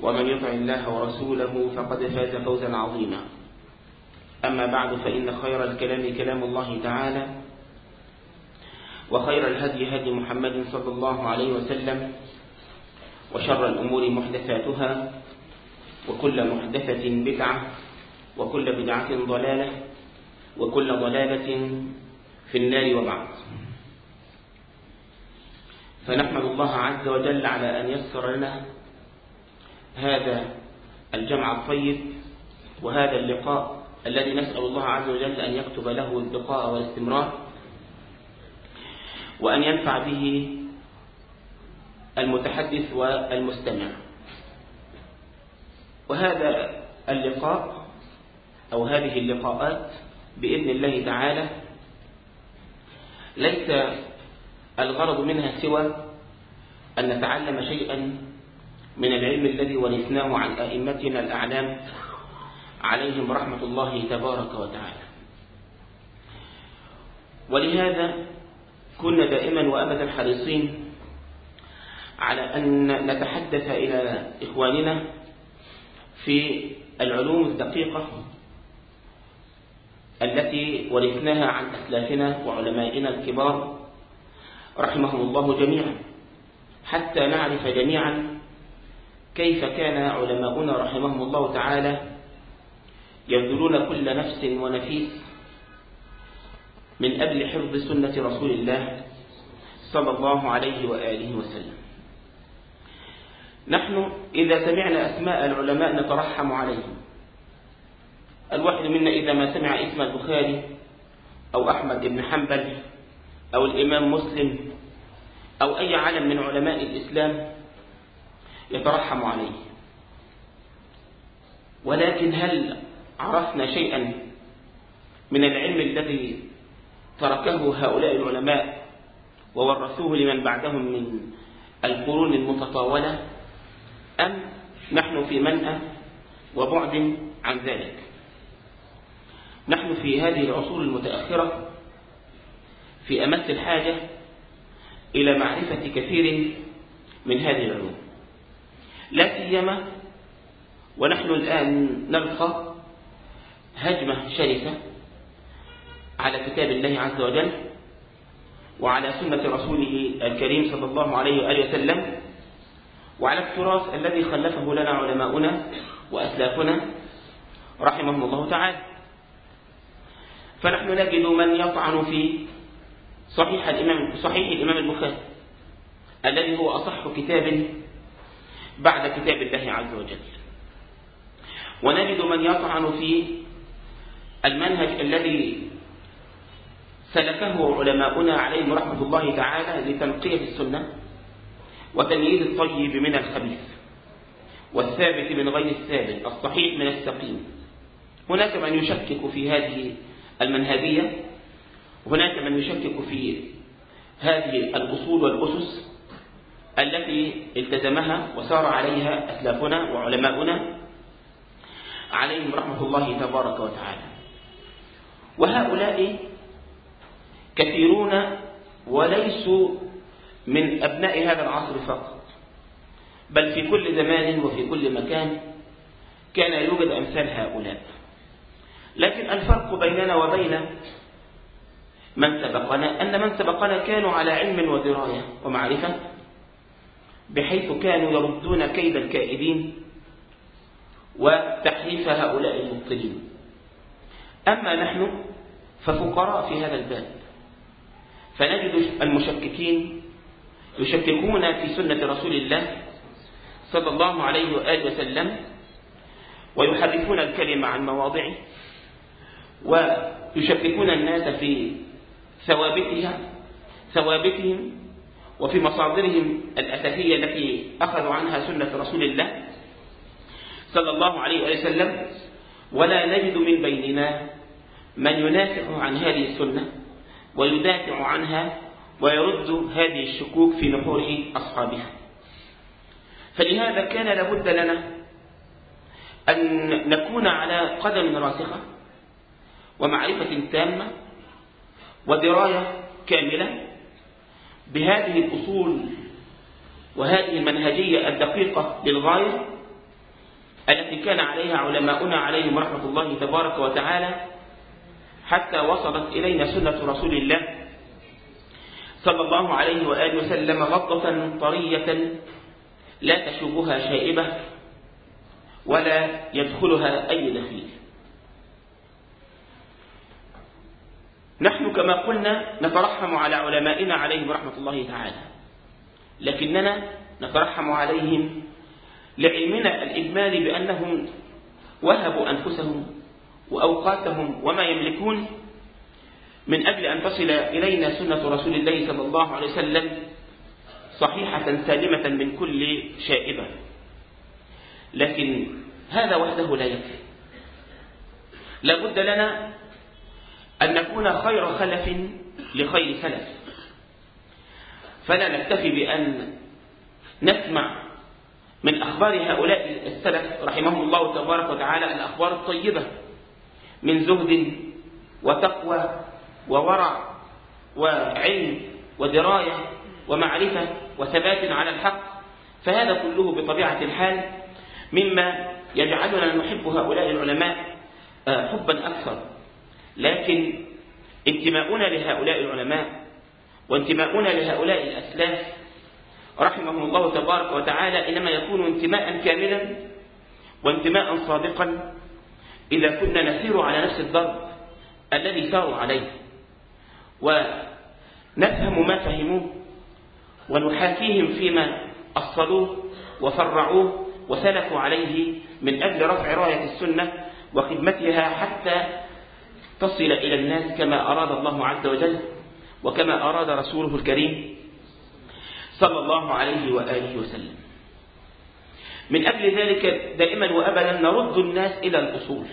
ومن يطع الله ورسوله فقد فاز فوزا عظيما. أما بعد فإن خير الكلام كلام الله تعالى وخير الهدي هدي محمد صلى الله عليه وسلم وشر الأمور محدثاتها وكل محدثة بدعة وكل بدعة ضلالة وكل ضلالة في النار وبعد. فنحمد الله عز وجل على أن يسر لنا هذا الجمع الطيب وهذا اللقاء الذي نسأل الله عز وجل أن يكتب له البقاء والاستمرار وأن ينفع به المتحدث والمستمع. وهذا اللقاء أو هذه اللقاءات بإذن الله تعالى ليس الغرض منها سوى أن نتعلم شيئا من العلم الذي ورثناه عن أئمتنا الأعلام عليهم رحمة الله تبارك وتعالى. ولهذا كنا دائما وأبدا حريصين على أن نتحدث إلى إخواننا في العلوم الدقيقة التي ورثناها عن أسلافنا وعلمائنا الكبار رحمهم الله جميعا حتى نعرف جميعا كيف كان علماؤنا رحمهم الله تعالى يبذلون كل نفس ونفيس من أجل حفظ سنة رسول الله صلى الله عليه وآله وسلم. نحن إذا سمعنا أسماء العلماء نترحم عليهم. الواحد منا إذا ما سمع اسم البخاري أو أحمد بن حنبل أو الإمام مسلم أو أي علم من علماء الإسلام يترحم عليه. ولكن هل عرفنا شيئا من العلم الذي تركه هؤلاء العلماء وورثوه لمن بعدهم من القرون المتطاولة؟ أم نحن في منأى وبعد عن ذلك؟ نحن في هذه العصور المتأخرة في أمس الحاجة إلى معرفة كثير من هذه العلوم. لا سيما ونحن الآن نلقى هجمة شرسة على كتاب الله عز وجل وعلى سنة رسوله الكريم صلى الله عليه وآله وسلم وعلى التراث الذي خلفه لنا علماؤنا وأسلافنا رحمهم الله تعالى. فنحن نجد من يطعن في صحيح الإمام صحيح الإمام البخاري الذي هو أصح كتاب بعد كتاب الله عز وجل. ونجد من يطعن في المنهج الذي سلكه علماؤنا عليهم رحمة الله تعالى لتنقية السنة وتمييز الطيب من الخبيث والثابت من غير الثابت الصحيح من السقيم. هناك من يشكك في هذه المنهجية هناك من يشكك في هذه الأصول والأسس التي التزمها وسار عليها أسلافنا وعلماؤنا عليهم رحمة الله تبارك وتعالى. وهؤلاء كثيرون وليسوا من أبناء هذا العصر فقط بل في كل زمان وفي كل مكان كان يوجد أمثال هؤلاء. لكن الفرق بيننا وبين من سبقنا أن من سبقنا كانوا على علم ودراية ومعرفة بحيث كانوا يردون كيد الكائدين وتحريف هؤلاء المبطلين. أما نحن ففقراء في هذا الباب. فنجد المشككين يشككون في سنة رسول الله صلى الله عليه وآله وسلم ويحرفون الكلمة عن مواضعه ويشككون الناس في ثوابتها ثوابتهم وفي مصادرهم الأساسية التي أخذوا عنها سنة رسول الله صلى الله عليه وسلم ولا نجد من بيننا من ينافع عن هذه السنة ويدافع عنها ويرد هذه الشكوك في نحور أصحابها. فلهذا كان لابد لنا أن نكون على قدم راسخة ومعرفة تامة ودراية كاملة بهذه الأصول وهذه المنهجية الدقيقة للغاية التي كان عليها علماؤنا عليهم رحمة الله تبارك وتعالى حتى وصلت إلينا سنة رسول الله صلى الله عليه وآله وسلم غضة طرية لا تشوبها شائبة ولا يدخلها أي دخيل. نحن كما قلنا نترحم على علمائنا عليهم رحمة الله تعالى. لكننا نترحم عليهم لعلمنا الإجمالي بأنهم وهبوا أنفسهم وأوقاتهم وما يملكون من أجل أن تصل إلينا سنة رسول الله صلى الله عليه وسلم صحيحة سالمة من كل شائبة. لكن هذا وحده لا يكفي. لابد لنا أن نكون خير خلف لخير سلف. فلا نكتفي بأن نسمع من أخبار هؤلاء السلف رحمهم الله تبارك وتعالى الأخبار الطيبة من زهد وتقوى وورع وعلم ودراية ومعرفة وثبات على الحق. فهذا كله بطبيعة الحال مما يجعلنا نحب هؤلاء العلماء حبا أكثر. لكن انتماؤنا لهؤلاء العلماء وانتماؤنا لهؤلاء الأسلاف رحمهم الله تبارك وتعالى إنما يكون انتماء كاملا وانتماء صادقا إذا كنا نسير على نفس الضرب الذي ساروا عليه ونفهم ما فهموه ونحاكيهم فيما أصلوه وفرعوه وسلكوا عليه من أجل رفع راية السنة وخدمتها حتى تصل إلى الناس كما أراد الله عز وجل وكما أراد رسوله الكريم صلى الله عليه وآله وسلم. من أجل ذلك دائما وأبدا نرد الناس إلى الأصول.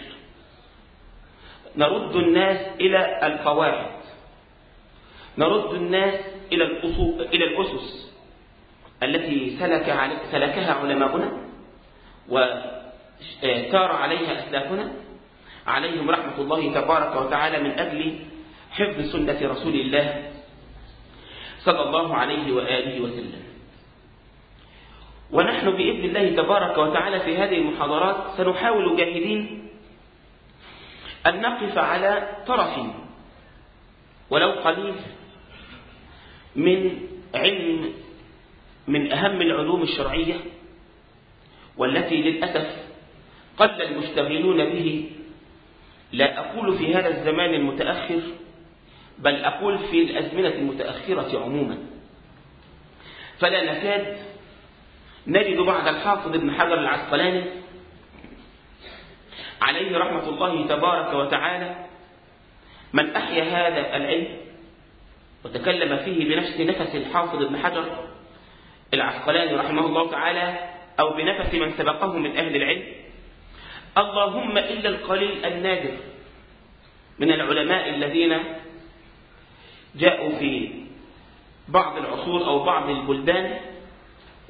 نرد الناس إلى القواعد. نرد الناس إلى الأصول إلى الأسس التي سلك سلكها علماؤنا وسار عليها أسلافنا عليهم رحمة الله تبارك وتعالى من أجل حفظ سنة رسول الله صلى الله عليه وآله وسلم. ونحن بإذن الله تبارك وتعالى في هذه المحاضرات سنحاول جاهدين أن نقف على طرف ولو قليل من علم من أهم العلوم الشرعية والتي للأسف قل المشتغلون به لا أقول في هذا الزمان المتأخر بل أقول في الأزمنة المتأخرة عموما. فلا نكاد نجد بعد الحافظ ابن حجر العسقلاني عليه رحمة الله تبارك وتعالى من أحيا هذا العلم وتكلم فيه بنفس نفس الحافظ ابن حجر العسقلاني رحمه الله تعالى أو بنفس من سبقه من أهل العلم اللهم إلا القليل النادر من العلماء الذين جاءوا في بعض العصور أو بعض البلدان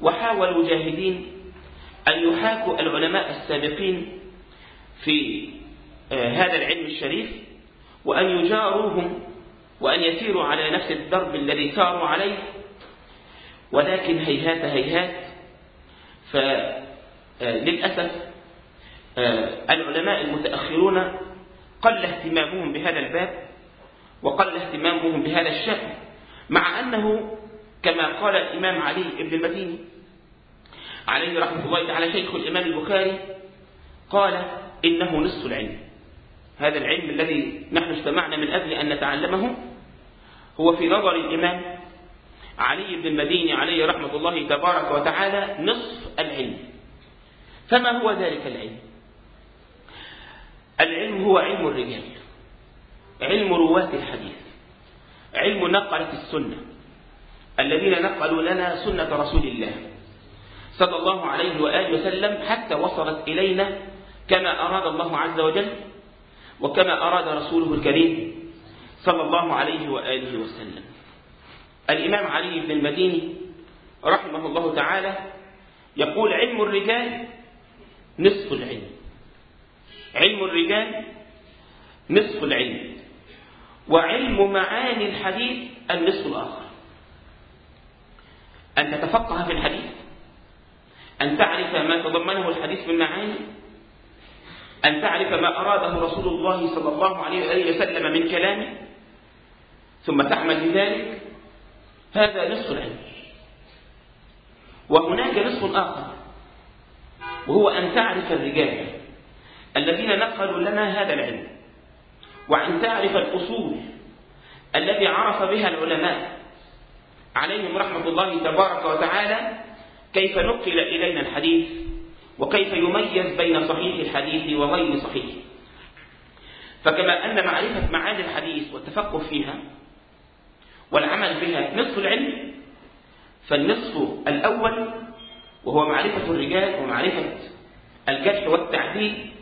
وحاولوا جاهدين أن يحاكوا العلماء السابقين في هذا العلم الشريف وأن يجاروهم وأن يسيروا على نفس الدرب الذي ساروا عليه. ولكن هيهات هيهات فللأسف العلماء المتأخرون قل اهتمامهم بهذا الباب وقل اهتمامهم بهذا الشأن مع أنه كما قال الإمام علي بن المديني عليه رحمة الله تعالى شيخ الإمام البخاري قال إنه نصف العلم. هذا العلم الذي نحن اجتمعنا من أجل أن نتعلمه هو في نظر الإمام علي بن المديني عليه رحمة الله تبارك وتعالى نصف العلم. فما هو ذلك العلم؟ العلم هو علم الرجال علم رواة الحديث علم نقلة السنة. الذين نقلوا لنا سنة رسول الله صلى الله عليه وآله وسلم حتى وصلت إلينا كما أراد الله عز وجل وكما أراد رسوله الكريم صلى الله عليه وآله وسلم. الإمام علي بن المديني رحمه الله تعالى يقول علم الرجال نصف العلم. علم الرجال نصف العلم وعلم معاني الحديث النصف الآخر. أن تتفقه في الحديث أن تعرف ما تضمنه الحديث من معاني أن تعرف ما أراده رسول الله صلى الله عليه وسلم من كلامه ثم تعمل بذلك هذا نصف العلم. وهناك نصف آخر وهو أن تعرف الرجال. الذين نقلوا لنا هذا العلم. وأن تعرف الأصول الذي عرف بها العلماء عليهم رحمة الله تبارك وتعالى كيف نقل إلينا الحديث؟ وكيف يميز بين صحيح الحديث وغير صحيح؟ فكما أن معرفة معاني الحديث والتفقه فيها والعمل بها نصف العلم فالنصف الأول وهو معرفة الرجال ومعرفة الجرح والتعديل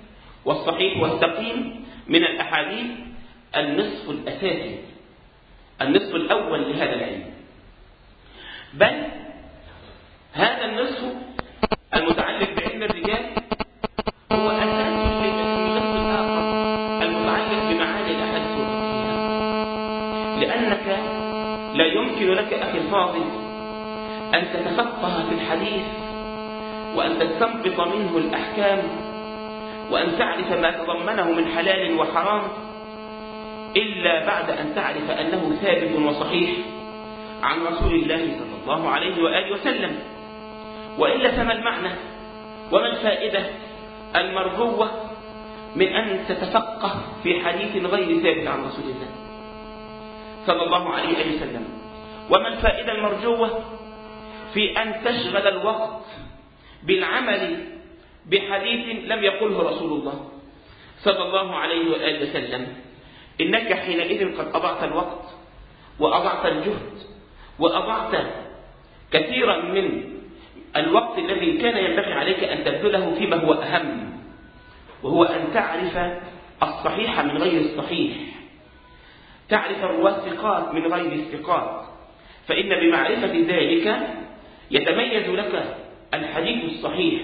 والصحيح والسقيم من الأحاديث النصف الأساسي النصف الأول لهذا العلم. بل هذا النصف المتعلق بعلم الرجال هو أساس الآخر المتعلق بمعاني الأحاديث لأنك لا يمكن لك أخي الفاضل أن تتفقه في الحديث وأن تستنبط منه الأحكام وأن تعرف ما تضمنه من حلال وحرام إلا بعد أن تعرف أنه ثابت وصحيح عن رسول الله صلى الله عليه وآله وسلم. وإلا فما المعنى وما الفائدة المرجوة من أن تتفقه في حديث غير ثابت عن رسول الله صلى الله عليه وسلم؟ وما الفائدة المرجوة في أن تشغل الوقت بالعمل بحديث لم يقله رسول الله صلى الله عليه وآله وسلم. إنك حينئذ قد أضعت الوقت وأضعت الجهد وأضعت كثيرا من الوقت الذي كان ينبغي عليك أن تبذله فيما هو أهم وهو أن تعرف الصحيح من غير الصحيح. تعرف الرواة من غير الثقات. فإن بمعرفة ذلك يتميز لك الحديث الصحيح.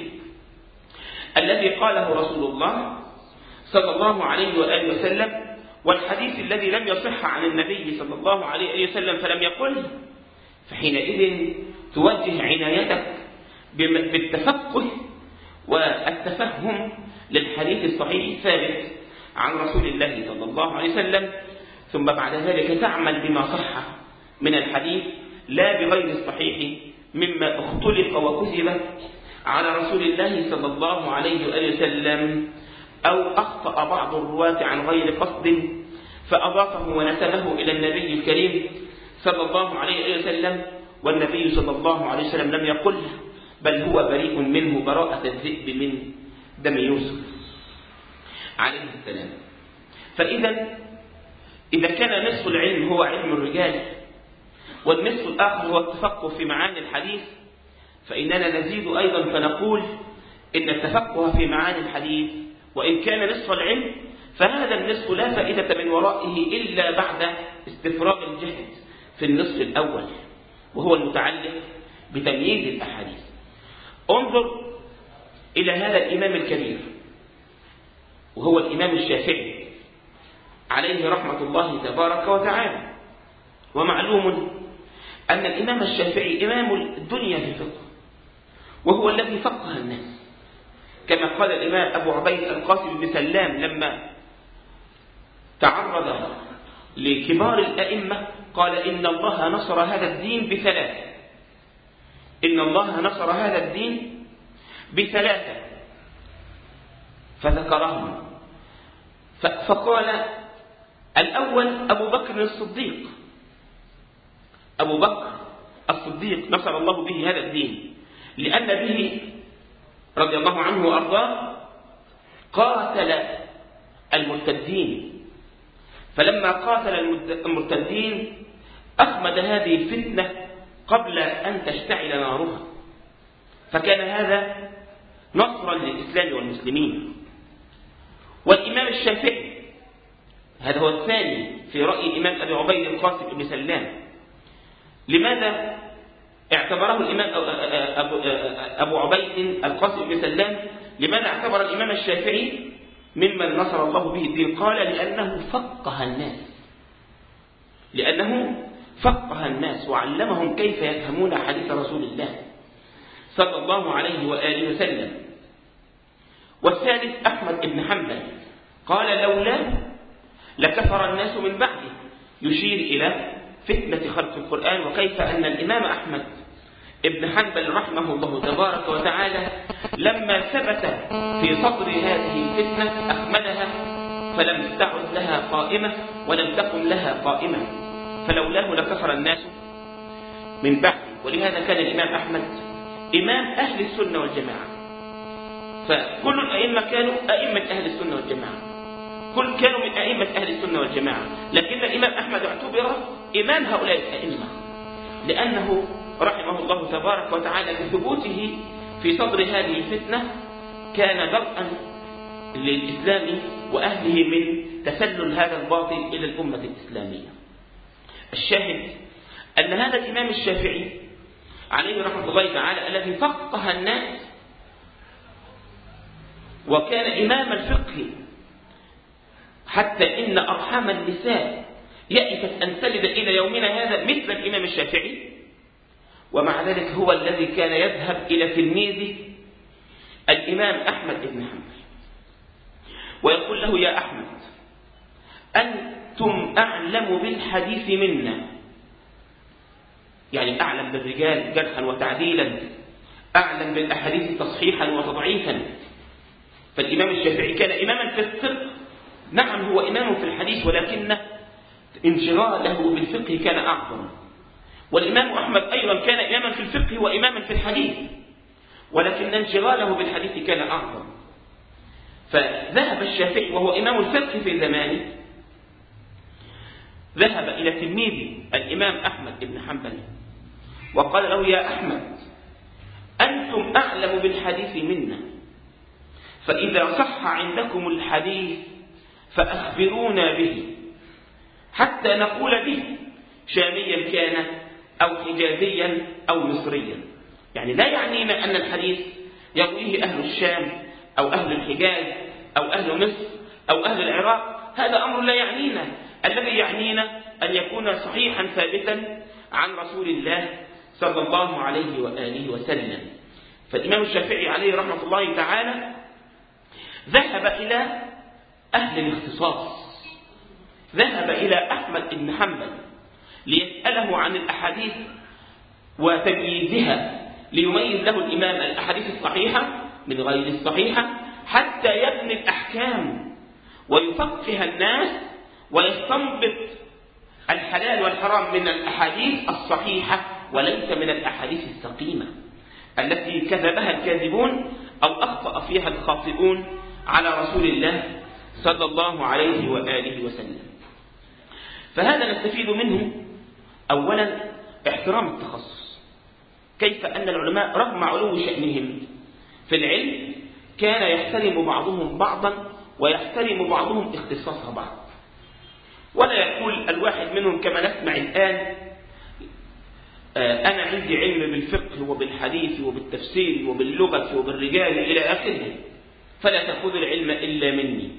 الذي قاله رسول الله صلى الله عليه وآله وسلم والحديث الذي لم يصح عن النبي صلى الله عليه وسلم فلم يقله فحينئذ توجه عنايتك بالتفقه والتفهم للحديث الصحيح الثابت عن رسول الله صلى الله عليه وسلم ثم بعد ذلك تعمل بما صح من الحديث لا بغير الصحيح مما اختلف وكذب على رسول الله صلى الله عليه وآله وسلم أو أخطأ بعض الرواة عن غير قصد فأضافه ونسبه إلى النبي الكريم صلى الله عليه وسلم والنبي صلى الله عليه وسلم لم يقل بل هو بريء منه براءة الذئب من دم يوسف عليه السلام. فإذا إذا كان نصف العلم هو علم الرجال والنصف الآخر هو التفقه في معاني الحديث فإننا نزيد أيضا فنقول إن التفقه في معاني الحديث وإن كان نصف العلم فهذا النصف لا فائدة من ورائه إلا بعد استفراغ الجهد في النصف الأول وهو المتعلق بتمييز الأحاديث. انظر إلى هذا الإمام الكبير وهو الإمام الشافعي عليه رحمة الله تبارك وتعالى. ومعلوم أن الإمام الشافعي إمام الدنيا في الفقه وهو الذي فقه الناس. كما قال الإمام أبو عبيد القاسم بن سلام لما تعرض لكبار الأئمة قال إن الله نصر هذا الدين بثلاثة. إن الله نصر هذا الدين بثلاثة. فذكرهم. فقال الأول أبو بكر الصديق. أبو بكر الصديق نصر الله به هذا الدين. لأن به رضي الله عنه وأرضاه قاتل المرتدين. فلما قاتل المرتدين أخمد هذه الفتنة قبل أن تشتعل نارها. فكان هذا نصرا للإسلام والمسلمين. والإمام الشافعي هذا هو الثاني في رأي الإمام أبي عبيد القاسم بن سلام. لماذا اعتبره الإمام أبو عبيد القاسم بن سلام. لماذا اعتبر الإمام الشافعي ممن نصر الله به؟ الدين قال لأنه فقه الناس. لأنه فقه الناس وعلمهم كيف يفهمون حديث رسول الله صلى الله عليه وآله وسلم. والثالث أحمد بن حنبل. قال لولاه لكفر الناس من بعده. يشير إلى فتنة خلق القرآن. وكيف أن الإمام أحمد ابن حنبل رحمه الله تبارك وتعالى لما ثبت في صدر هذه الفتنة أخمدها فلم تعد لها قائمة ولم تقم لها قائمة. فلولاه لكفر الناس من بعد. ولهذا كان الإمام أحمد إمام أهل السنة والجماعة. فكل الأئمة كانوا أئمة أهل السنة والجماعة. كل كانوا من أئمة أهل السنة والجماعة. لكن الإمام أحمد اعتبر إمام هؤلاء الأئمة لأنه رحمه الله تبارك وتعالى بثبوته في صدر هذه الفتنة كان درءا للإسلام وأهله من تسلل هذا الباطل إلى الأمة الإسلامية. الشاهد أن هذا الإمام الشافعي عليه رحمة الله تعالى الذي فقه الناس وكان إمام الفقه حتى إن أرحام النساء يئست أن تلد إلى يومنا هذا مثل الإمام الشافعي. ومع ذلك هو الذي كان يذهب إلى تلميذه الإمام أحمد بن حنبل. ويقول له يا أحمد أنتم أعلم بالحديث منا. يعني أعلم بالرجال جرحا وتعديلا أعلم بالأحاديث تصحيحا وتضعيفا. فالإمام الشافعي كان إماما في الفقه. نعم هو إمام في الحديث ولكن انشغاله بالفقه كان أعظم. والإمام أحمد أيضا كان إماما في الفقه وإماما في الحديث ولكن انشغاله بالحديث كان أعظم. فذهب الشافعي وهو إمام الفقه في زمانه ذهب إلى تلميذ الإمام أحمد بن حنبل وقال له يا أحمد أنتم أعلم بالحديث منا فإذا صح عندكم الحديث فأخبرونا به حتى نقول به. شاميا كان أو حجازيا أو مصريا يعني لا يعنينا أن الحديث يرويه أهل الشام أو أهل الحجاز أو أهل مصر أو أهل العراق هذا أمر لا يعنينا. الذي يعنينا أن يكون صحيحا ثابتا عن رسول الله صلى الله عليه وآله وسلم. فالإمام الشافعي عليه رحمة الله تعالى ذهب إلى أهل الاختصاص. ذهب إلى أحمد بن حنبل. ليسأله عن الأحاديث وتمييزها ليميز له الإمام الأحاديث الصحيحة من غير الصحيحة حتى يبني الأحكام ويفقه الناس ويستنبط الحلال والحرام من الأحاديث الصحيحة وليس من الأحاديث السقيمة التي كذبها الكاذبون أو أخطأ فيها الخاطئون على رسول الله صلى الله عليه وآله وسلم. فهذا نستفيد منه أولا احترام التخصص. كيف أن العلماء رغم علو شأنهم في العلم كان يحترم بعضهم بعضا ويحترم بعضهم اختصاص بعض. ولا يقول الواحد منهم كما نسمع الآن أنا عندي علم بالفقه وبالحديث وبالتفسير وباللغة وبالرجال إلى آخره فلا تأخذ العلم إلا مني.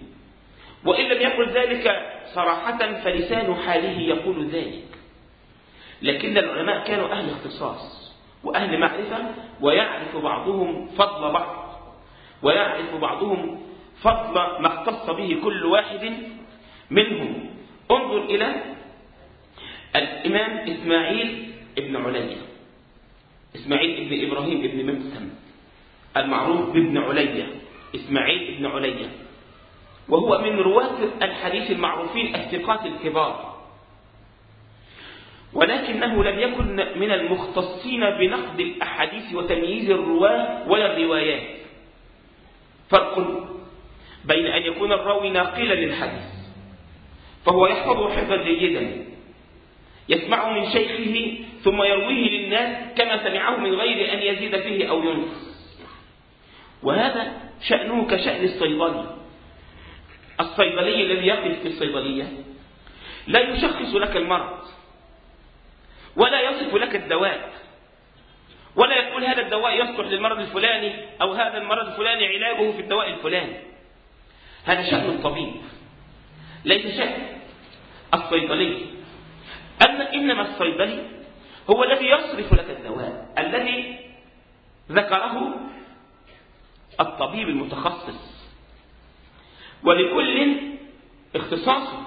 وإن لم يقل ذلك صراحة فلسان حاله يقول ذلك. لكن العلماء كانوا أهل اختصاص وأهل معرفة ويعرف بعضهم فضل بعض ويعرف بعضهم فضل ما اختص به كل واحد منهم. انظر إلى الإمام إسماعيل ابن عليا إسماعيل ابن إبراهيم ابن ممسم المعروف بابن عليا إسماعيل بن عليا وهو من رواة الحديث المعروفين الثقات الكبار. ولكنه لم يكن من المختصين بنقد الأحاديث وتمييز الرواة ولا الروايات. فرق بين أن يكون الراوي ناقلا للحديث فهو يحفظ حفظا جيدا يسمعه من شيخه ثم يرويه للناس كما سمعه من غير أن يزيد فيه أو ينقص. وهذا شأنه كشأن الصيدلي. الصيدلي الذي يقف في الصيدلية لا يشخص لك المرض. ولا يصف لك الدواء. ولا يقول هذا الدواء يصلح للمرض الفلاني أو هذا المرض الفلاني علاجه في الدواء الفلاني. هذا شأن الطبيب ليس شأن الصيدلي. أما إنما الصيدلي هو الذي يصرف لك الدواء الذي ذكره الطبيب المتخصص. ولكل اختصاصه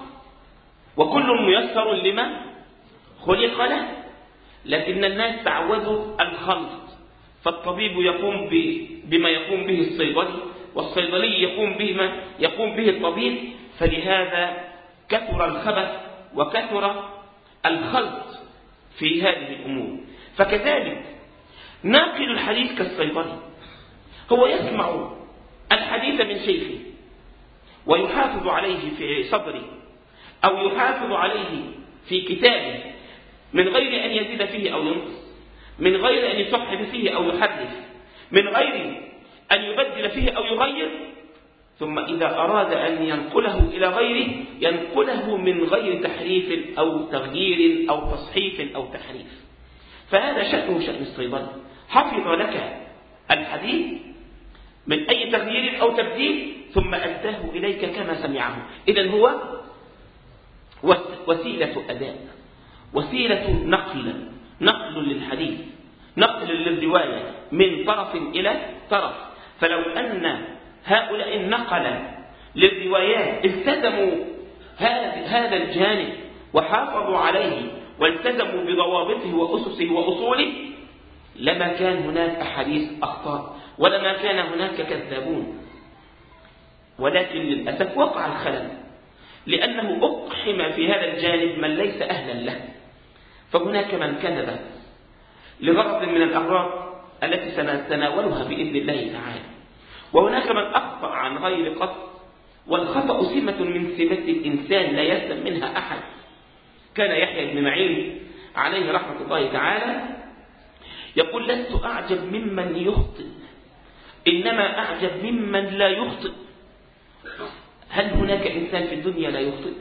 وكل ميسر لما خلق له لكن الناس تعودوا الخلط فالطبيب يقوم بما يقوم به الصيدلي والصيدلي يقوم بما يقوم به الطبيب. فلهذا كثر الخبث وكثر الخلط في هذه الأمور. فكذلك ناقل الحديث كالصيدلي. هو يسمع الحديث من شيخه ويحافظ عليه في صدره أو يحافظ عليه في كتابه. من غير أن يزيد فيه أو ينقص. من غير أن يصحف فيه أو يحدث من غير أن يبدل فيه أو يغير. ثم إذا أراد أن ينقله إلى غيره ينقله من غير تحريف أو تغيير أو تصحيف أو تحريف. فهذا شأنه شأن الصيدلي. حفظ لك الحديث من أي تغيير أو تبديل ثم أداه إليك كما سمعه. إذا هو وسيلة أداء. وسيلة نقل نقل للحديث نقل للرواية من طرف إلى طرف. فلو أن هؤلاء النقل للروايات التزموا هذا الجانب وحافظوا عليه والتزموا بضوابطه وأسسه وأصوله لما كان هناك أحاديث أخطاء ولما كان هناك كذابون. ولكن للأسف وقع الخلل لأنه أقحم في هذا الجانب من ليس أهلا له. فهناك من كذب لغرض من الأغراض التي سنتناولها بإذن الله تعالى. وهناك من أخطأ عن غير قصد والخطأ سمة من سمة الإنسان لا يسلم منها أحد. كان يحيى بن معين عليه رحمة الله تعالى يقول لست أعجب ممن يخطئ إنما أعجب ممن لا يخطئ. هل هناك إنسان في الدنيا لا يخطئ؟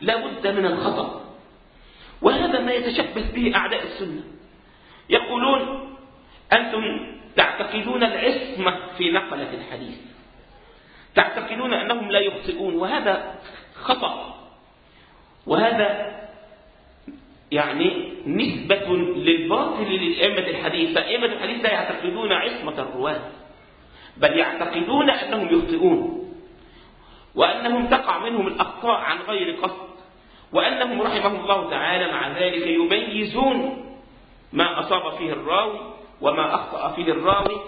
لا بد من الخطأ. وهذا ما يتشبث به أعداء السنة. يقولون أنتم تعتقدون العصمة في نقلة الحديث. تعتقدون أنهم لا يخطئون وهذا خطأ. وهذا يعني نسبة للباطل لأئمة الحديث. فأئمة الحديث لا يعتقدون عصمة الرواة بل يعتقدون أنهم يخطئون وأنهم تقع منهم الأخطاء عن غير قصد. وأنهم رحمهم الله تعالى مع ذلك يميزون ما أصاب فيه الراوي وما أخطأ فيه الراوي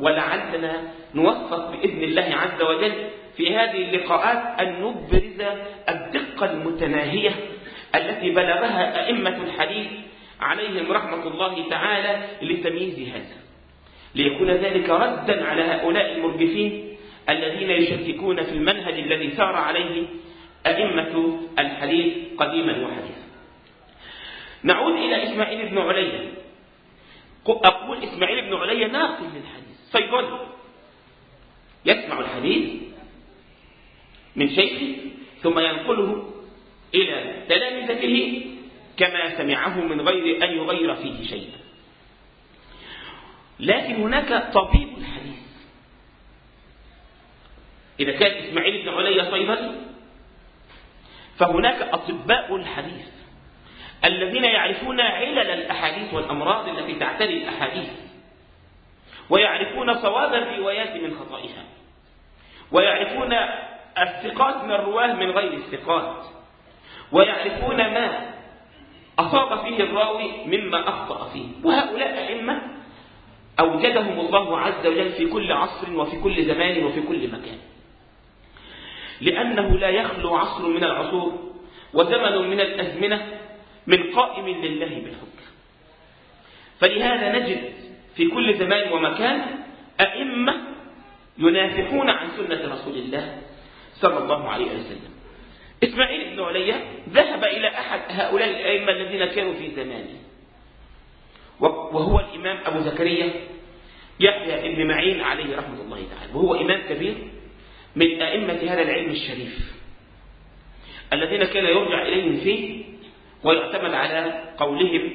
ولعلنا نوفق بإذن الله عز وجل في هذه اللقاءات أن نبرز الدقة المتناهية التي بلغها أئمة الحديث عليهم رحمة الله تعالى لتمييز هذا. ليكون ذلك ردا على هؤلاء المرجفين الذين يشككون في المنهج الذي سار عليه أئمة الحديث قديما وحديثا. نعود إلى إسماعيل بن علي. أقول إسماعيل بن علي ناقل للحديث صيدلي يسمع الحديث من شيخه ثم ينقله إلى تلامذته كما سمعه من غير أن يغير فيه شيئا. لكن هناك طبيب الحديث. إذا كان إسماعيل بن علي صيدلي فهناك أطباء الحديث الذين يعرفون علل الأحاديث والأمراض التي تعتري الأحاديث ويعرفون صواب الروايات من خطئها ويعرفون الثقات من الرواه من غير الثقات ويعرفون ما أصاب فيه الراوي مما أخطأ فيه وهؤلاء أئمة أوجدهم الله عز وجل في كل عصر وفي كل زمان وفي كل مكان لأنه لا يخلو عصر من العصور وزمن من الأزمنة من قائم لله بالحكم. فلهذا نجد في كل زمان ومكان أئمة ينافحون عن سنة رسول الله صلى الله عليه وسلم. إسماعيل بن عليا ذهب إلى أحد هؤلاء الأئمة الذين كانوا في زمانه. وهو الإمام أبو زكريا يحيى بن معين عليه رحمة الله تعالى. وهو إمام كبير من أئمة هذا العلم الشريف الذين كان يرجع إليهم فيه ويعتمد على قولهم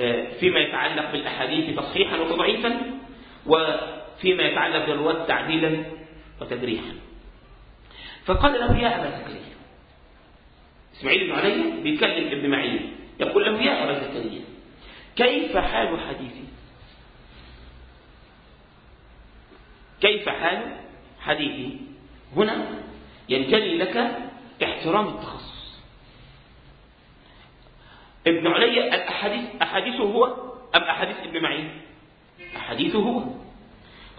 آه، فيما يتعلق بالأحاديث تصحيحا وتضعيفا وفيما يتعلق بالرواة تعديلا وتجريحا فقال له يا أبا زكريا إسماعيل بن علي بيكلم ابن معين يقول له يا أبا زكريا كيف حال حديثي؟ كيف حال حديثي؟ هنا ينجلي لك احترام التخصص. ابن علي الأحاديث أحاديثه هو أم أحاديث ابن معين؟ أحاديثه هو.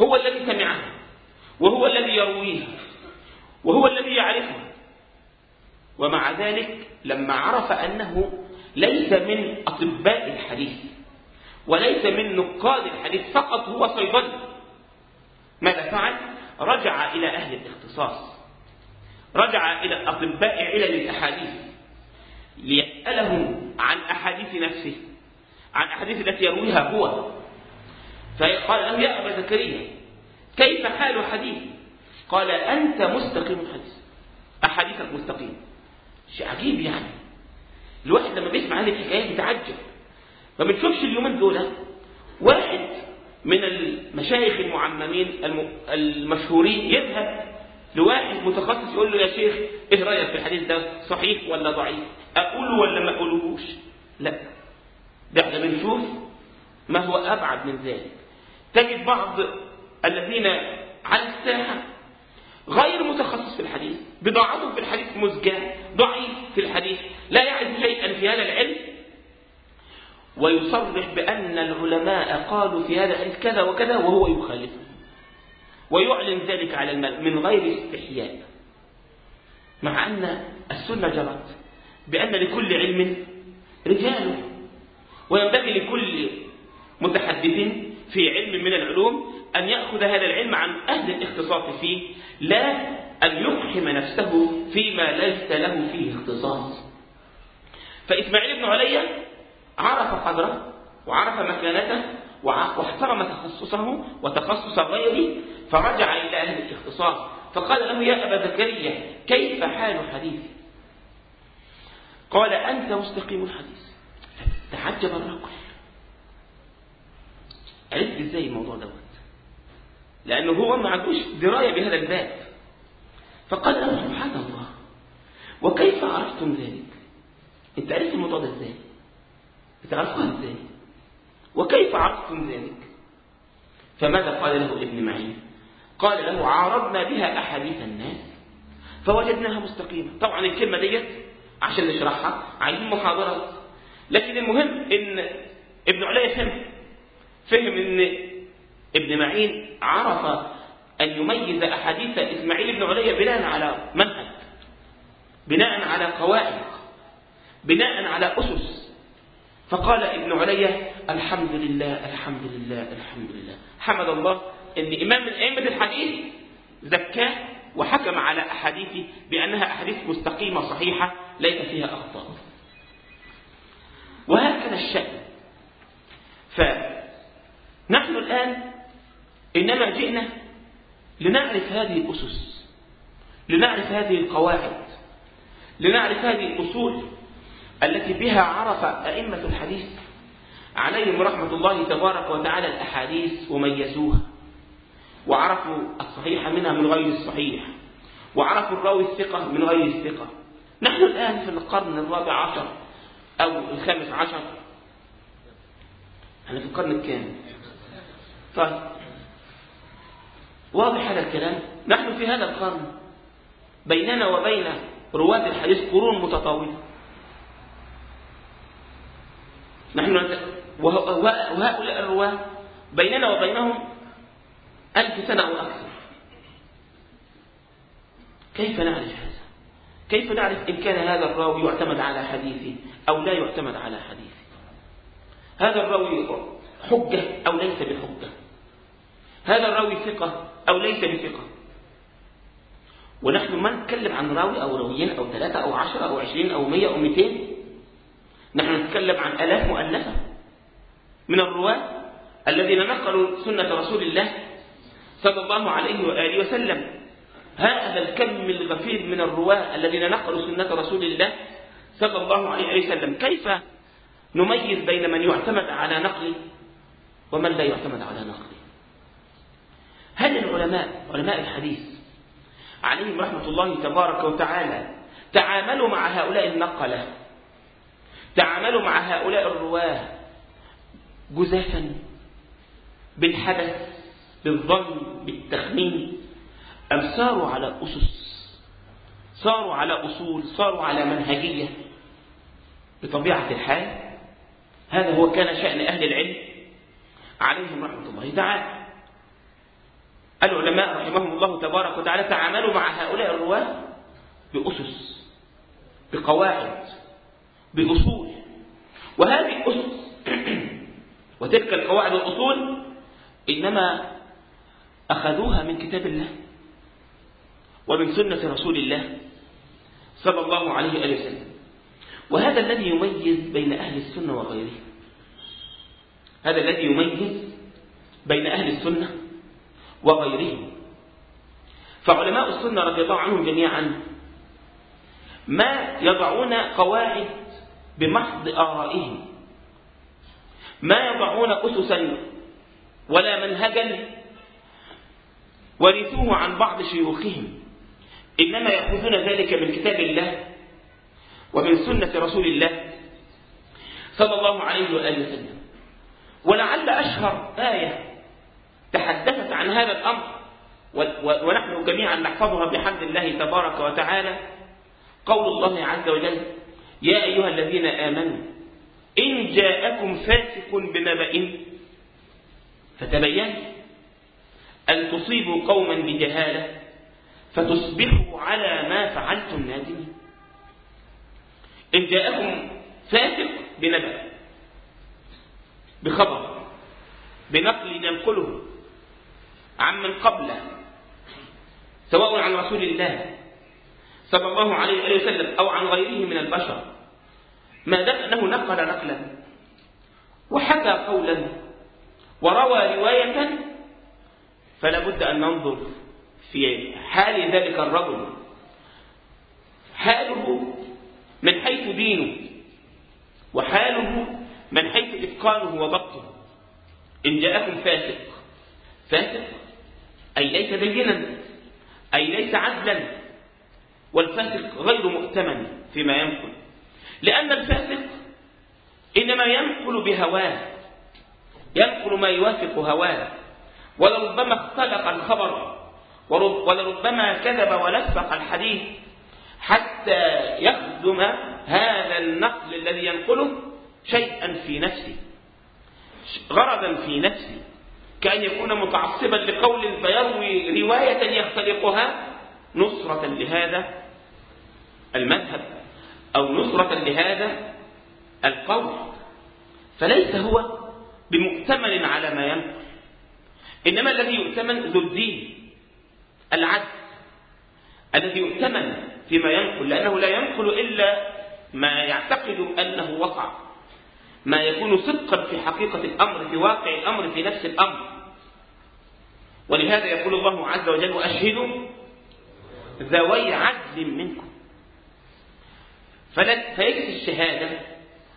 هو الذي سمعها وهو الذي يرويها وهو الذي يعرفها. ومع ذلك لما عرف أنه ليس من أطباء الحديث وليس من نقاد الحديث فقط هو صيدلي. ماذا فعل؟ رجع إلى أهل الاختصاص. رجع إلى أطباء علل الأحاديث. ليسألهم عن أحاديث نفسه عن أحاديث التي يرويها هو. فقال له يا أبا زكريا كيف حال حديث قال أنت مستقيم الحديث أحاديثك مستقيم. شيء عجيب يعني. الواحد لما بيسمع هذه الحكايات بيتعجب ما بنشوفش اليومين دول واحد من المشايخ المعممين المشهورين. يذهب لواحد متخصص يقول له يا شيخ إيه رأيك في الحديث ده؟ صحيح ولا ضعيف؟ أقوله ولا ما أقولهوش؟ لا. ده إحنا بنشوف ما هو أبعد من ذلك. تجد بعض الذين على الساحة غير متخصص في الحديث بضاعته في الحديث مزجاة ضعيف في الحديث لا يعرف شيئا في هذا العلم. ويصرح بأن العلماء قالوا في هذا الحديث كذا وكذا وهو يخالفه ويعلن ذلك على المال من غير استحياء. مع أن السنة جرت بأن لكل علم رجال وينبغي لكل متحدث في علم من العلوم أن يأخذ هذا العلم عن أهل الاختصاص فيه لا أن يقحم نفسه فيما ليس له فيه اختصاص. فإسماعيل بن علي عرف قدره وعرف مكانته واحترم تخصصه وتخصص غيره فرجع إلى أهل الاختصاص فقال له يا أبا زكريا كيف حال حديثي قال أنت مستقيم الحديث. تعجب الرجل. عرفت إزاي الموضوع دوت؟ لأنه هو ما عندوش دراية بهذا الباب. فقال له سبحان الله وكيف عرفتم ذلك؟ أنت عرفت الموضوع ده إزاي؟ بتعرفها إزاي وكيف عرفتم ذلك؟ فماذا قال له ابن معين؟ قال له عارضنا بها أحاديث الناس فوجدناها مستقيمة. طبعا الكلمة ديت عشان نشرحها عايزين محاضرات لكن المهم إن ابن علي فهم فهم إن ابن معين عرف أن يميز أحاديث إسماعيل بن علي بناء على منهج بناء على قواعد بناء على أسس. فقال ابن علي الحمد لله الحمد لله الحمد لله. حمد الله إن إمام من ائمه الحديث زكاه وحكم على أحاديثه بأنها أحاديث مستقيمة صحيحة ليس فيها أخطاء. وهكذا الشأن. فنحن الآن إنما جئنا لنعرف هذه الأسس لنعرف هذه القواعد لنعرف هذه الأصول التي بها عرف أئمة الحديث عليهم رحمة الله تبارك وتعالى الأحاديث وميزوها وعرفوا الصحيح منها من غير الصحيح. وعرفوا الراوي الثقة من غير الثقة. نحن الآن في القرن الرابع عشر أو الخامس عشر. إحنا في القرن الكام؟ طيب. واضح هذا الكلام؟ نحن في هذا القرن. بيننا وبين رواة الحديث قرون متطاولة. نحن وهؤلاء الرواة بيننا وبينهم ألف سنة أو أكثر. كيف نعرف هذا؟ كيف نعرف إن كان هذا الراوي يعتمد على حديثه أو لا يعتمد على حديثه؟ هذا الراوي حجة أو ليس بحجة. هذا الراوي ثقة أو ليس بثقة. ونحن ما نتكلم عن راوي أو راويين أو ثلاثة أو عشرة أو عشرين أو مية أو مئتين نحن نتكلم عن ألاف مؤلفة من الرواة الذين نقلوا سنة رسول الله صلى الله عليه وآله وسلم. هذا الكم الغفير من الرواة الذين نقلوا سنة رسول الله صلى الله عليه وسلم. كيف نميز بين من يعتمد على نقله ومن لا يعتمد على نقله؟ هل العلماء علماء الحديث عليهم رحمة الله تبارك وتعالى تعاملوا مع هؤلاء النقلة تعاملوا مع هؤلاء الرواة جزافا بالحدث بالظن بالتخمين أم ساروا على أسس؟ صاروا على أصول صاروا على منهجية؟ بطبيعة الحال هذا هو كان شأن أهل العلم عليهم رحمة الله تعالى. العلماء رحمهم الله تبارك وتعالى تعاملوا مع هؤلاء الرواة بأسس بقواعد بأصول. وهذه الأسس وتلك القواعد والأصول إنما أخذوها من كتاب الله ومن سنة رسول الله صلى الله عليه وآله وسلم. وهذا الذي يميز بين أهل السنة وغيرهم هذا الذي يميز بين أهل السنة وغيرهم. فعلماء السنة رضي الله عنهم جميعا ما يضعون قواعد بمحض آرائهم. ما يضعون أسسا ولا منهجا ورثوه عن بعض شيوخهم. إنما يأخذون ذلك من كتاب الله ومن سنة رسول الله صلى الله عليه وآله وسلم. ولعل أشهر آية تحدثت عن هذا الأمر ونحن جميعا نحفظها بحمد الله تبارك وتعالى. قول الله عز وجل يا أيها الذين آمنوا إن جاءكم فاسق بنبأ فتبينوا أن تصيبوا قوما بجهالة فتصبحوا على ما فعلتم نادمين. إن جاءكم فاسق بنبأ بخبر بنقل ينقله عمن قبله سواء عن رسول الله صلى الله عليه وسلم أو عن غيره من البشر. ما دام أنه نقل نقلا. وحكى قولا. وروى رواية فلا بد أن ننظر في حال ذلك الرجل. حاله من حيث دينه. وحاله من حيث إتقانه وضبطه. إن جاءكم فاسق. فاسق. أي ليس بينا. أي ليس عدلا. والفاسق غير مؤتمن فيما ينقل. لأن الفاسق إنما ينقل بهواه ينقل ما يوافق هواه. ولربما اختلق الخبر ولربما كذب ولفق الحديث حتى يخدم هذا النقل الذي ينقله شيئا في نفسه غرضا في نفسه. كأن يكون متعصبا لقول فيروي رواية يختلقها نصرة لهذا المذهب. أو نصرة لهذا القول فليس هو بمؤتمن على ما ينقل. إنما الذي يؤتمن ذو الدين العدل الذي يؤتمن فيما ينقل لأنه لا ينقل إلا ما يعتقد أنه وقع ما يكون صدقا في حقيقة الأمر في واقع الأمر في نفس الأمر. ولهذا يقول الله عز وجل وأشهدوا ذوي عدل منكم. فيجري الشهادة